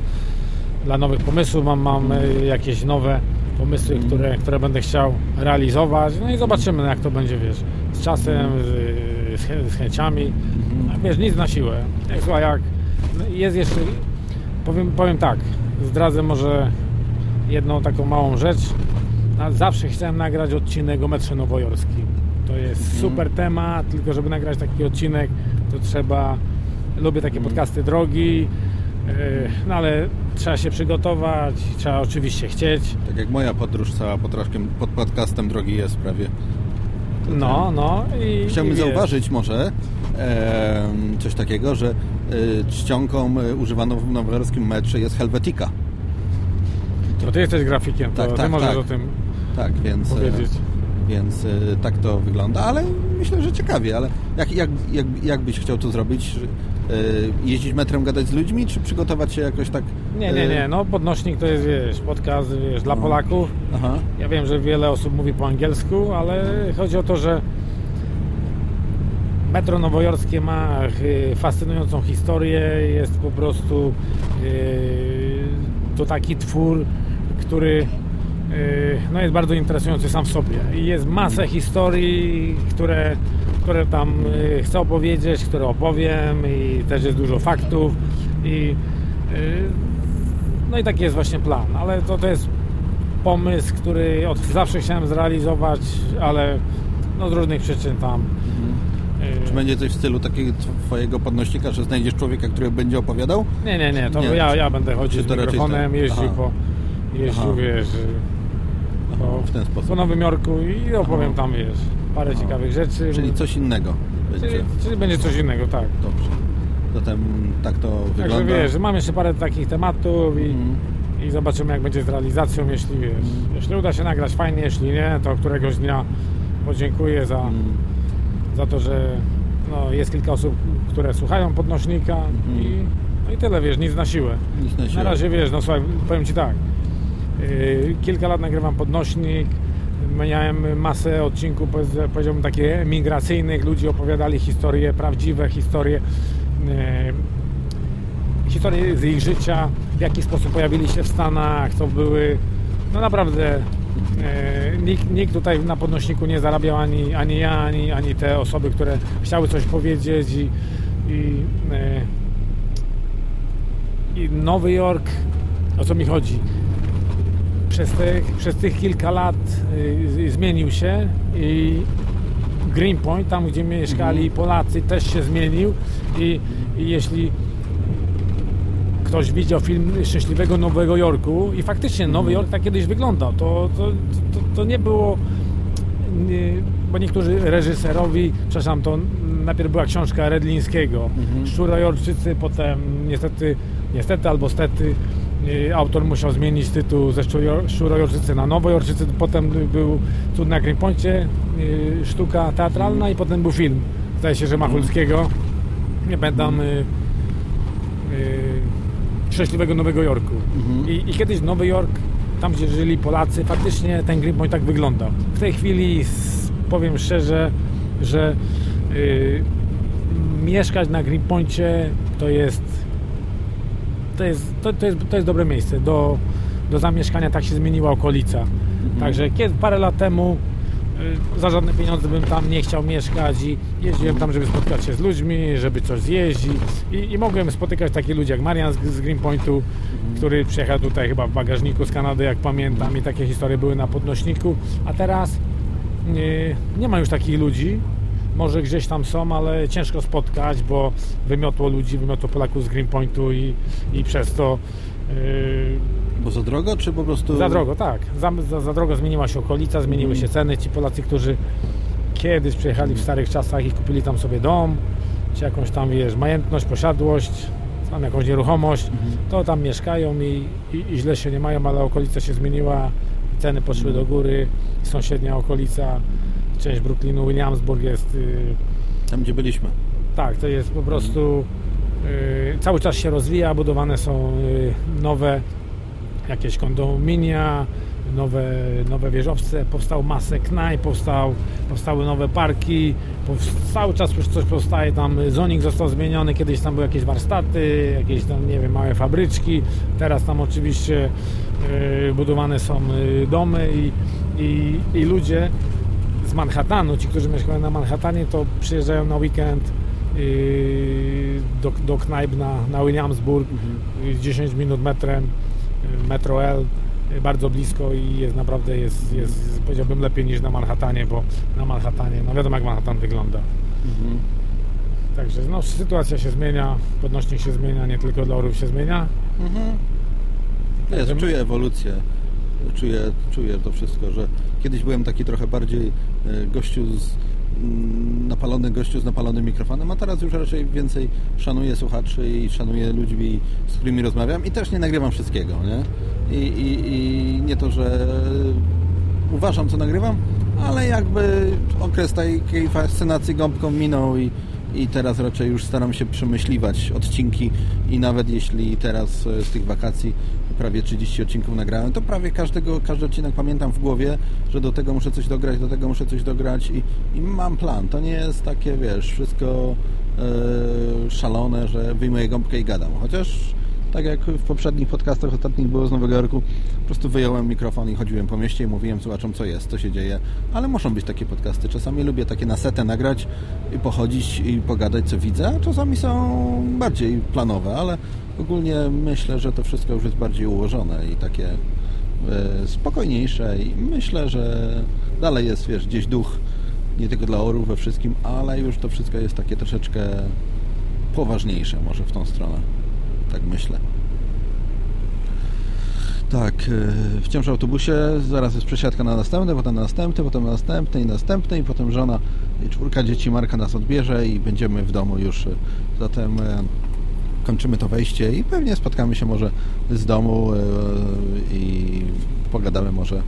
dla nowych pomysłów. Mam, mam yy, jakieś nowe pomysły, które, które będę chciał realizować. No i zobaczymy, jak to będzie, wiesz, z czasem, z, z, z chęciami. A Wiesz, nic na siłę. Jak, słuchaj, jak jest jeszcze, powiem, powiem tak, zdradzę może jedną taką małą rzecz. Zawsze chciałem nagrać odcinek o metrze nowojorskim. To jest super temat, tylko żeby nagrać taki odcinek, to trzeba, lubię takie podcasty drogi, no ale trzeba się przygotować, trzeba oczywiście chcieć. Tak jak moja podróż cała pod, troszkiem, pod podcastem drogi jest prawie. No, no i Chciałbym i zauważyć może em, coś takiego, że y, czcionką y, używaną w nowojorskim metrze jest Helvetica. To ty jesteś grafikiem, to Tak, ty tak, możesz tak. o tym Tak, więc, e, powiedzieć. Więc y, tak to wygląda, ale myślę, że ciekawie, ale jak, jak, jak, jak byś chciał to zrobić? Y, jeździć metrem, gadać z ludźmi, czy przygotować się jakoś tak? Nie, nie, y, nie, no podnośnik to jest, wiesz, podcast, wiesz, dla No. Polaków. Aha. Ja wiem, że wiele osób mówi po angielsku, ale chodzi o to, że metro nowojorskie ma fascynującą historię, jest po prostu to taki twór, który no jest bardzo interesujący sam w sobie i jest masę historii, które, które tam y, chcę opowiedzieć, które opowiem i też jest dużo faktów i y, no i taki jest właśnie plan, ale to, to jest pomysł, który od zawsze chciałem zrealizować, ale no z różnych przyczyn tam. y, Czy będzie coś w stylu takiego twojego podnośnika, że znajdziesz człowieka, który będzie opowiadał? Nie, nie, nie, to Nie. Ja, ja będę chodził z to raczej mikrofonem, tak? jeździł Aha. po, jeździł, Aha. wiesz, Aha, po, w ten sposób. po Nowym Jorku i opowiem Aha. tam, wiesz, parę Aha. ciekawych rzeczy. Czyli coś innego będzie. czyli, czyli będzie coś innego, tak. Dobrze. Zatem tak to Także wygląda. wiesz, mam jeszcze parę takich tematów i, Mhm. i zobaczymy jak będzie z realizacją, jeśli wiesz, jeśli uda się nagrać fajnie, jeśli nie, to któregoś dnia podziękuję za, Mm. za to, że no, jest kilka osób, które słuchają podnośnika i, no i tyle, wiesz, nic na siłę. Nic na Na siłę. razie wiesz, no słuchaj, powiem Ci tak, kilka lat nagrywam podnośnik, miałem masę odcinków, powiedz- powiedziałbym takie migracyjnych, ludzie opowiadali historie, prawdziwe historie, yy, historie z ich życia, w jaki sposób pojawili się w Stanach, to były, no naprawdę yy, nikt, nikt tutaj na podnośniku nie zarabiał, ani, ani ja, ani, ani te osoby, które chciały coś powiedzieć i, i yy, i Nowy Jork, o co mi chodzi? Przez, te, przez tych kilka lat y, zmienił się i Greenpoint, tam gdzie mieszkali Polacy, też się zmienił. I, i jeśli ktoś widział film Szczęśliwego Nowego Jorku i faktycznie Nowy Jork tak kiedyś wyglądał, to, to, to, to nie było nie, bo niektórzy reżyserowi, przepraszam, to najpierw była książka Redlińskiego, Szczurojorczycy, potem niestety, niestety albo stety autor musiał zmienić tytuł ze Szczuro- Szczurojorczycy na Nowojorczycy, potem był Cud na Greenpoincie, y, sztuka teatralna i potem był film, zdaje się, że Machulskiego, nie pamiętam, y, y, Szczęśliwego Nowego Jorku. I, I kiedyś Nowy Jork, tam gdzie żyli Polacy, faktycznie ten Greenpoint tak wyglądał. W tej chwili powiem szczerze, że mieszkać na Greenpoincie to jest to jest, to, to jest to jest dobre miejsce do, do zamieszkania, tak się zmieniła okolica. Także kiedy, parę lat temu y, za żadne pieniądze bym tam nie chciał mieszkać i jeździłem tam, żeby spotkać się z ludźmi, żeby coś zjeść i, i, i mogłem spotykać takich ludzi jak Marian z, z Greenpointu, który przyjechał tutaj chyba w bagażniku z Kanady, jak pamiętam i takie historie były na podnośniku, a teraz nie, nie ma już takich ludzi. Może gdzieś tam są, ale ciężko spotkać, bo wymiotło ludzi, wymiotło Polaków z Greenpointu i, i przez to yy, Bo za drogo, czy po prostu... za drogo, tak. Za, za, za drogo zmieniła się okolica, zmieniły się ceny. Ci Polacy, którzy kiedyś przyjechali w starych czasach i kupili tam sobie dom, czy jakąś tam, wiesz, majętność, posiadłość, tam jakąś nieruchomość, to tam mieszkają i, i, i źle się nie mają, ale okolica się zmieniła, ceny poszły do góry, sąsiednia okolica, część Brooklynu, Williamsburg jest... Yy, Tam, gdzie byliśmy. tak, to jest po prostu y, cały czas się rozwija, budowane są y, nowe jakieś kondominia, nowe, nowe wieżowce, powstał masę knajp, powstał, powstały nowe parki, cały czas już coś powstaje, tam zoning został zmieniony, kiedyś tam były jakieś warsztaty, jakieś tam, nie wiem, małe fabryczki, teraz tam oczywiście y, budowane są y, domy i, i, i ludzie z Manhattanu, ci, którzy mieszkają na Manhattanie, to przyjeżdżają na weekend yy, do, do knajp na, na Williamsburg, yy, 10 minut metrem, yy, metro L, yy, bardzo blisko i jest naprawdę, jest, jest, powiedziałbym, lepiej niż na Manhattanie, bo na Manhattanie, no wiadomo jak Manhattan wygląda. Także no, sytuacja się zmienia, podnośnik się zmienia, nie tylko dla orów się zmienia. Jest, czuję ewolucję. Czuję, czuję to wszystko, że kiedyś byłem taki trochę bardziej e, gościu z mm, napalony gościu z napalonym mikrofonem, a teraz już raczej więcej szanuję słuchaczy i szanuję ludzi, z którymi rozmawiam i też nie nagrywam wszystkiego, nie? I, i, i nie to, że uważam, co nagrywam, ale jakby okres takiej fascynacji gąbką minął i, i teraz raczej już staram się przemyśliwać odcinki i nawet jeśli teraz e, z tych wakacji prawie 30 odcinków nagrałem, to prawie każdego, każdy odcinek pamiętam w głowie, że do tego muszę coś dograć, do tego muszę coś dograć i, i mam plan. To nie jest takie, wiesz, wszystko e, szalone, że wyjmuję gąbkę i gadam. Chociaż tak jak w poprzednich podcastach ostatnich było z Nowego Jorku, po prostu wyjąłem mikrofon i chodziłem po mieście i mówiłem słuchaczom, co jest, co się dzieje. Ale muszą być takie podcasty. Czasami lubię takie na setę nagrać i pochodzić i pogadać, co widzę, a czasami są bardziej planowe, ale ogólnie myślę, że to wszystko już jest bardziej ułożone i takie e, spokojniejsze i myślę, że dalej jest, wiesz, gdzieś duch nie tylko dla orów we wszystkim, ale już to wszystko jest takie troszeczkę poważniejsze może w tą stronę. Tak myślę. Tak, e, wciąż w autobusie, zaraz jest przesiadka na następny, potem na następny, potem na następny i następny i potem żona i czwórka dzieci Marka nas odbierze i będziemy w domu już. Zatem e, kończymy to wejście i pewnie spotkamy się może z domu e, i pogadamy może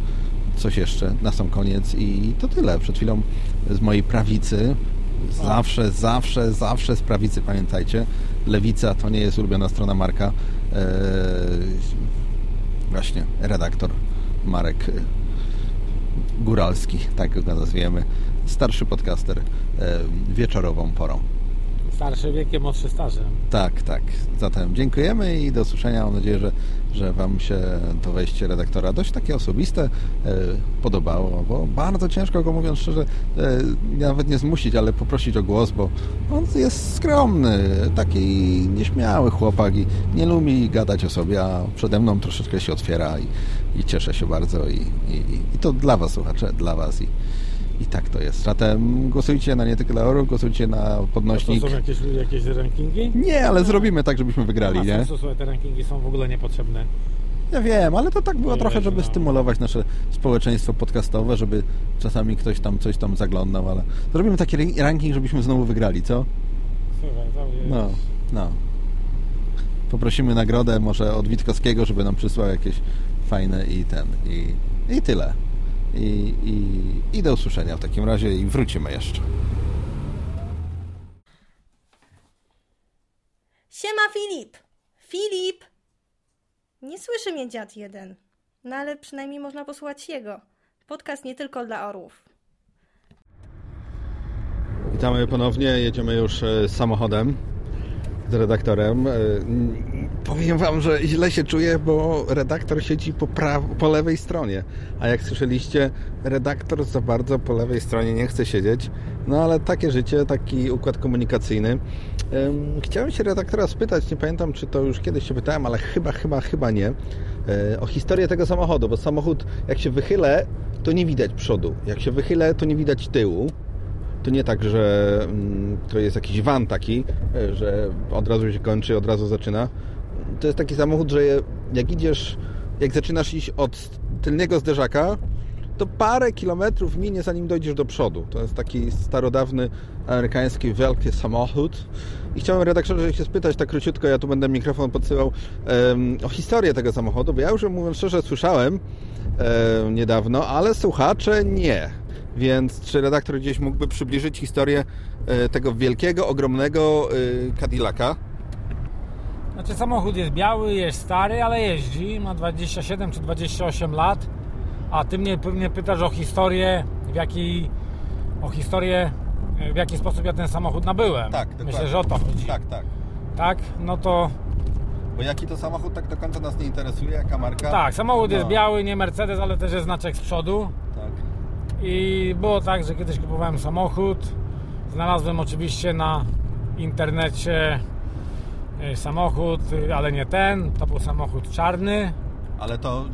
coś jeszcze na sam koniec i to tyle. Przed chwilą z mojej prawicy zawsze, zawsze, zawsze z prawicy pamiętajcie. Lewica to nie jest ulubiona strona Marka. Eee, właśnie, redaktor Marek Góralski, tak go nazwiemy. Starszy podcaster e, wieczorową porą. Starszy wiekiem, młodszy stażem. Tak, tak. Zatem dziękujemy i do usłyszenia. Mam nadzieję, że, że Wam się to wejście redaktora dość takie osobiste e, podobało, bo bardzo ciężko go mówiąc szczerze e, nawet nie zmusić, ale poprosić o głos, bo on jest skromny, taki nieśmiały chłopak i nie lubi gadać o sobie, a przede mną troszeczkę się otwiera i, i cieszę się bardzo i, i, i to dla Was słuchacze, dla Was i i tak to jest. Zatem głosujcie na nie tylko dla orów, głosujcie na podnośnik. To są jakieś, jakieś rankingi? Nie, ale zrobimy tak, żebyśmy wygrali, Ma nie? sensu, słuchaj, te rankingi są w ogóle niepotrzebne. Ja wiem, ale to tak było Nie trochę, żeby no. stymulować nasze społeczeństwo podcastowe, żeby czasami ktoś tam coś tam zaglądał, ale zrobimy taki ran- ranking, żebyśmy znowu wygrali, co? Słuchaj. No, no. Poprosimy nagrodę może od Witkowskiego, żeby nam przysłał jakieś fajne i ten, i, i tyle. I, i, I do usłyszenia w takim razie i wrócimy jeszcze. Siema Filip! Filip! Nie słyszy mnie dziad jeden. No ale przynajmniej można posłuchać jego. Podcast nie tylko dla orłów. Witamy ponownie, jedziemy już e, samochodem. Z redaktorem. E, Powiem wam, że źle się czuję, bo redaktor siedzi po, po lewej stronie. A jak słyszeliście, redaktor za bardzo po lewej stronie nie chce siedzieć. No ale takie życie, taki układ komunikacyjny. Em, Chciałem się redaktora spytać, nie pamiętam czy to już kiedyś się pytałem, ale chyba, chyba, chyba nie. e, O historię tego samochodu, bo samochód jak się wychylę, to nie widać przodu. Jak się wychylę, to nie widać tyłu. To nie tak, że mm, to jest jakiś van taki, e, że od razu się kończy, od razu zaczyna. To jest taki samochód, że jak idziesz, jak zaczynasz iść od tylnego zderzaka, to parę kilometrów minie, zanim dojdziesz do przodu. To jest taki starodawny amerykański wielki samochód. I chciałem redaktorze się spytać tak króciutko, ja tu będę mikrofon podsyłał, em, o historię tego samochodu, bo ja już mówiąc szczerze słyszałem em, niedawno, ale słuchacze nie. Więc czy redaktor gdzieś mógłby przybliżyć historię e, tego wielkiego, ogromnego e, Cadillaca? Znaczy samochód jest biały, jest stary, ale jeździ, ma 27 czy 28 lat, a ty mnie pewnie pytasz o historię, w jakiej, o historię, e, w jaki sposób ja ten samochód nabyłem. Tak, Myślę, dokładnie. że o to chodzi. Tak, tak. Tak? No to Bo jaki to samochód tak do końca nas nie interesuje, jaka marka? tak, samochód jest No. biały, nie Mercedes, ale też jest znaczek z przodu. I było tak, że kiedyś kupowałem samochód. Znalazłem oczywiście na internecie e, samochód, ale nie ten. To był samochód czarny. Ale to,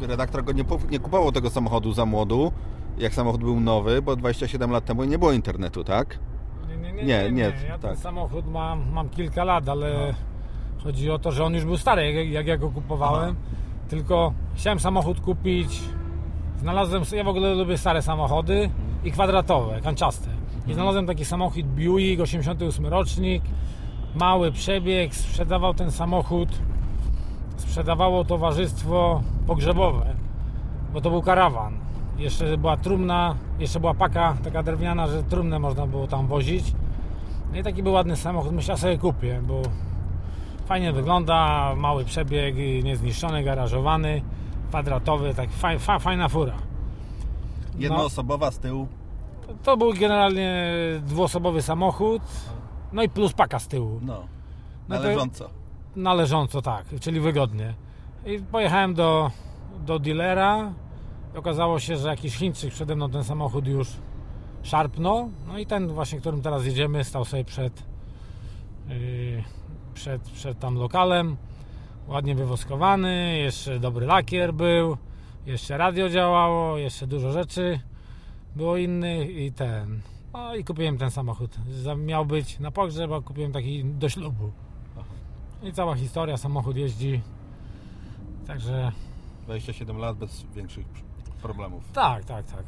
to redaktor go nie, nie kupował tego samochodu za młodu, jak samochód był nowy, bo 27 lat temu nie było internetu, tak? Nie, nie, nie. Nie, nie, nie, Ja ten tak. samochód mam, mam kilka lat, ale chodzi o to, że on już był stary, jak, jak ja go kupowałem. Tylko chciałem samochód kupić. Znalazłem, ja w ogóle lubię stare samochody i kwadratowe, kanciaste. I znalazłem taki samochód Buick, 88 rocznik, mały przebieg, sprzedawał ten samochód, sprzedawało towarzystwo pogrzebowe, bo to był karawan. Jeszcze była trumna, jeszcze była paka taka drewniana, że trumnę można było tam wozić. No i taki był ładny samochód, myślałem sobie kupię, bo fajnie wygląda, mały przebieg, niezniszczony, garażowany, kwadratowy, tak faj, fa, fajna fura. Jednoosobowa z tyłu. To był generalnie dwuosobowy samochód, no i plus paka z tyłu. No. No to- Należąco. Należąco, tak, czyli wygodnie. I pojechałem do, do dealera. I okazało się, że jakiś Chińczyk przede mną ten samochód już szarpnął. No i ten właśnie, którym teraz jedziemy, stał sobie przed, yy, przed, przed tam lokalem. Ładnie wywoskowany, jeszcze dobry lakier był, jeszcze radio działało, jeszcze dużo rzeczy było innych i ten. No i kupiłem ten samochód. Miał być na pogrzeb, a kupiłem taki do ślubu. I cała historia, samochód jeździ. Także 27 lat bez większych problemów. tak, tak, tak.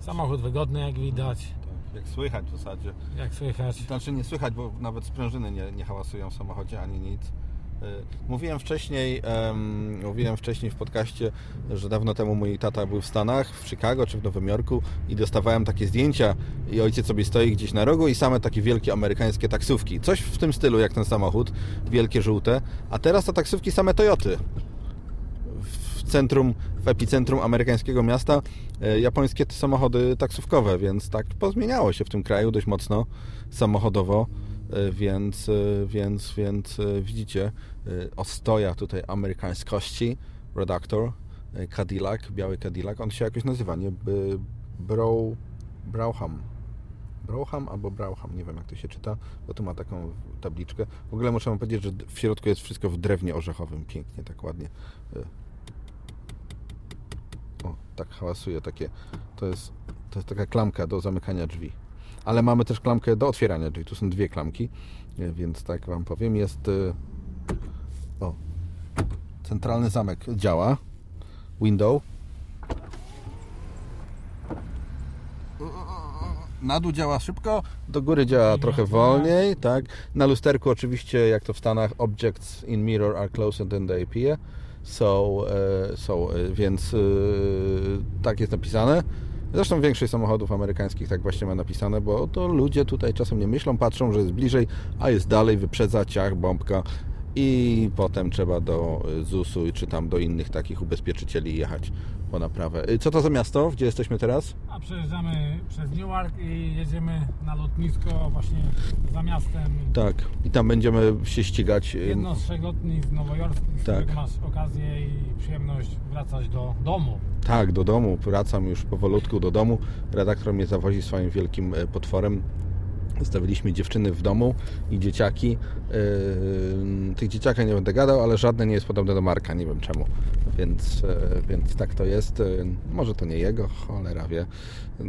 Samochód wygodny, jak widać, Tak, jak słychać w zasadzie. jak słychać. Znaczy nie słychać, bo nawet sprężyny nie, nie hałasują w samochodzie ani nic. Y, Mówiłem wcześniej, em, mówiłem wcześniej w podcaście, że dawno temu mój tata był w Stanach, w Chicago czy w Nowym Jorku i dostawałem takie zdjęcia i ojciec sobie stoi gdzieś na rogu i same takie wielkie amerykańskie taksówki. Coś w tym stylu jak ten samochód, wielkie żółte. A teraz to taksówki same Toyoty. W centrum, w epicentrum amerykańskiego miasta e, japońskie te samochody taksówkowe, więc tak pozmieniało się w tym kraju dość mocno samochodowo, więc, e, więc, więc e, widzicie e, ostoja tutaj amerykańskości, redaktor, Cadillac, biały Cadillac, on się jakoś nazywa, nie? B- Bro, Brauham. Brauham albo Brauham, nie wiem jak to się czyta, bo tu ma taką tabliczkę. W ogóle muszę wam powiedzieć, że w środku jest wszystko w drewnie orzechowym, pięknie, tak ładnie. O, tak hałasuje takie. To jest, to jest taka klamka do zamykania drzwi. Ale mamy też klamkę do otwierania drzwi. Tu są dwie klamki, e, więc tak Wam powiem. Jest. e, O. Centralny zamek działa. Window. Na dół działa szybko, do góry działa trochę wolniej, tak. Na lusterku oczywiście, jak to w Stanach, objects in mirror are closer than they appear. So, e, so więc tak jest napisane. Zresztą większość samochodów amerykańskich tak właśnie ma napisane, bo to ludzie tutaj czasem nie myślą, patrzą, że jest bliżej, a jest dalej, wyprzedza, ciach, bombka i potem trzeba do y, ZUS-u czy tam do innych takich ubezpieczycieli jechać po naprawę. Y, Co to za miasto? Gdzie jesteśmy teraz? A przejeżdżamy przez Newark i jedziemy na lotnisko właśnie za miastem. Tak. I tam będziemy się ścigać. y, Jedno z trzech lotnisk nowojorskich, z Tak. którego masz okazję i przyjemność wracać do domu. Tak, do domu. Wracam już powolutku do domu. Redaktor mnie zawozi swoim wielkim e, potworem. Zostawiliśmy dziewczyny w domu i dzieciaki. Yy, tych dzieciakach nie będę gadał, ale żadne nie jest podobne do Marka, nie wiem czemu. Więc, e, więc tak to jest. Yy, Może to nie jego, cholera wie.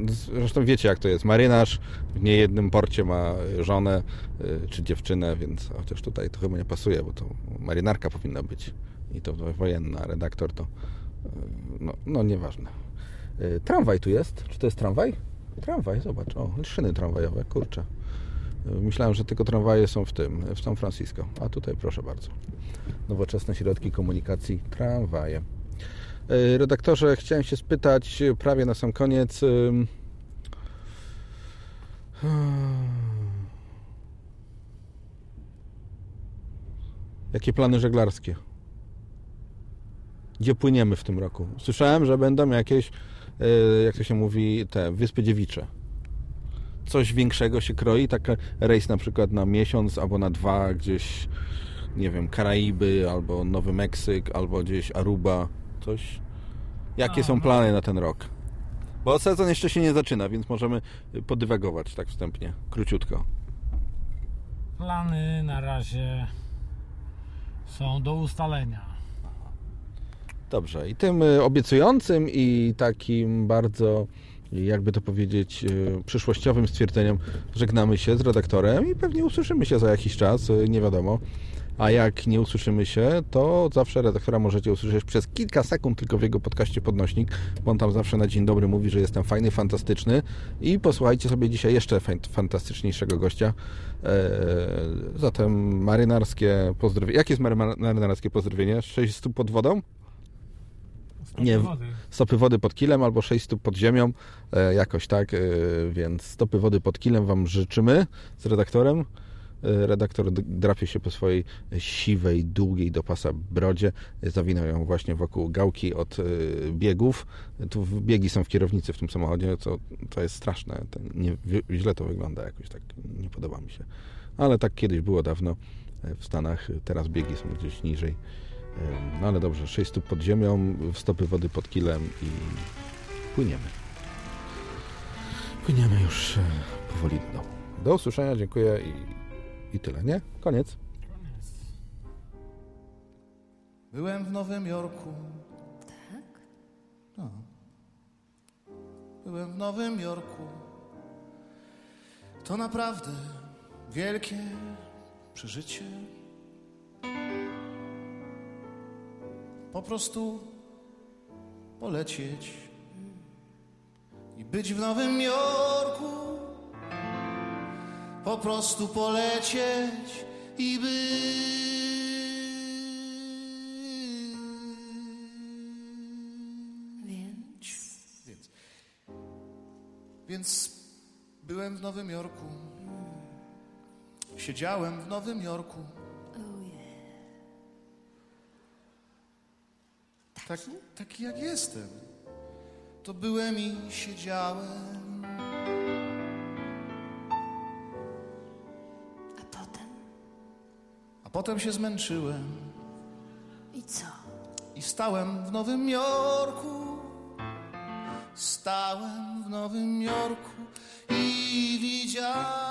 Zresztą wiecie jak to jest. Marynarz w niejednym porcie ma żonę yy, czy dziewczynę, więc chociaż tutaj to chyba nie pasuje, bo to marynarka powinna być. I to wojenna, redaktor to no, no nieważne. Tramwaj tu jest. Czy to jest tramwaj? Tramwaj, zobacz. O, szyny tramwajowe, kurczę. Myślałem, że tylko tramwaje są w tym, w San Francisco. A tutaj proszę bardzo. Nowoczesne środki komunikacji, tramwaje. Y, Redaktorze, chciałem się spytać prawie na sam koniec. Jakie plany żeglarskie? Gdzie płyniemy w tym roku? Słyszałem, że będą jakieś, e, jak to się mówi, te Wyspy Dziewicze. Coś większego się kroi, taki rejs na przykład na miesiąc albo na dwa gdzieś, nie wiem, Karaiby albo Nowy Meksyk albo gdzieś Aruba, coś. Jakie są plany na ten rok? Bo sezon jeszcze się nie zaczyna, więc możemy podywagować tak wstępnie, króciutko. Plany na razie są do ustalenia. Dobrze, i tym y, obiecującym i takim bardzo, jakby to powiedzieć, y, przyszłościowym stwierdzeniem żegnamy się z redaktorem i pewnie usłyszymy się za jakiś czas, y, nie wiadomo. A jak nie usłyszymy się, to zawsze redaktora możecie usłyszeć przez kilka sekund tylko w jego podcaście Podnośnik, bo on tam zawsze na dzień dobry mówi, że jestem fajny, fantastyczny i posłuchajcie sobie dzisiaj jeszcze fan- fantastyczniejszego gościa. E, Zatem marynarskie pozdrowienie. Jakie jest mary- marynarskie pozdrowienie? 6 stóp pod wodą? Stopy Nie, wody. stopy wody pod kilem albo 6 stóp pod ziemią, e, jakoś tak, e, więc stopy wody pod kilem Wam życzymy z redaktorem. E, Redaktor drapie się po swojej siwej, długiej do pasa brodzie, zawinął ją właśnie wokół gałki od e, biegów. Tu biegi są w kierownicy w tym samochodzie, co to jest straszne. To nie, źle to wygląda jakoś tak, nie podoba mi się. Ale tak kiedyś było dawno e, w Stanach, teraz biegi są gdzieś niżej. No ale dobrze, 6 stóp pod ziemią, stopy wody pod kilem i płyniemy. Płyniemy już e, powoli do domu. Do usłyszenia, dziękuję i, i tyle, nie? Koniec. Koniec. Byłem w Nowym Jorku. Tak? No. Byłem w Nowym Jorku. To naprawdę wielkie przeżycie. Po prostu polecieć i być w Nowym Jorku. Po prostu polecieć i być. Więc Więc, więc byłem w Nowym Jorku. Siedziałem w Nowym Jorku. Tak, taki jak jestem. To byłem i siedziałem. A potem? A potem się zmęczyłem I co? i stałem w Nowym Jorku. Stałem w Nowym Jorku i widziałem.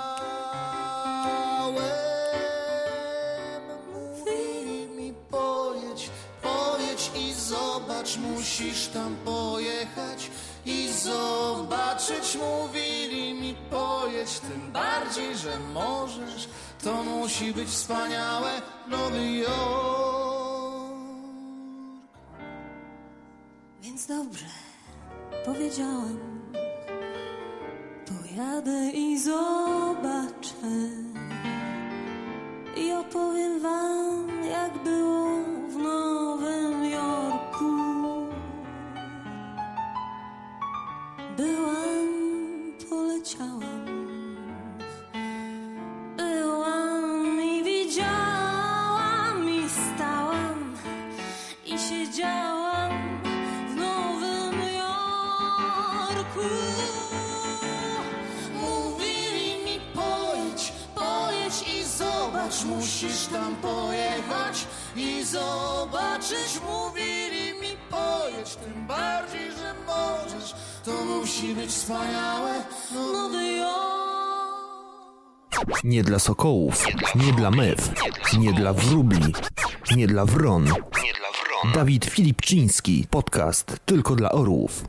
Musisz tam pojechać i zobaczyć. Mówili mi pojedź, tym bardziej, że możesz. To musi być wspaniałe, Nowy Jork. Więc dobrze, powiedziałam. Pojadę i zobaczę. I opowiem wam, jak było Byłam, poleciałam. Byłam i widziałam i stałam i siedziałam w Nowym Jorku. Mówili mi pojedź, pojedź i zobacz, musisz tam pojechać i zobaczysz. Mówili mi pojedź, tym bardziej to musi być wspaniałe, nowy Jork. Nie dla sokołów, nie dla mew, nie dla wróbli, nie dla wron. Dawid Filipczyński, podcast tylko dla orłów.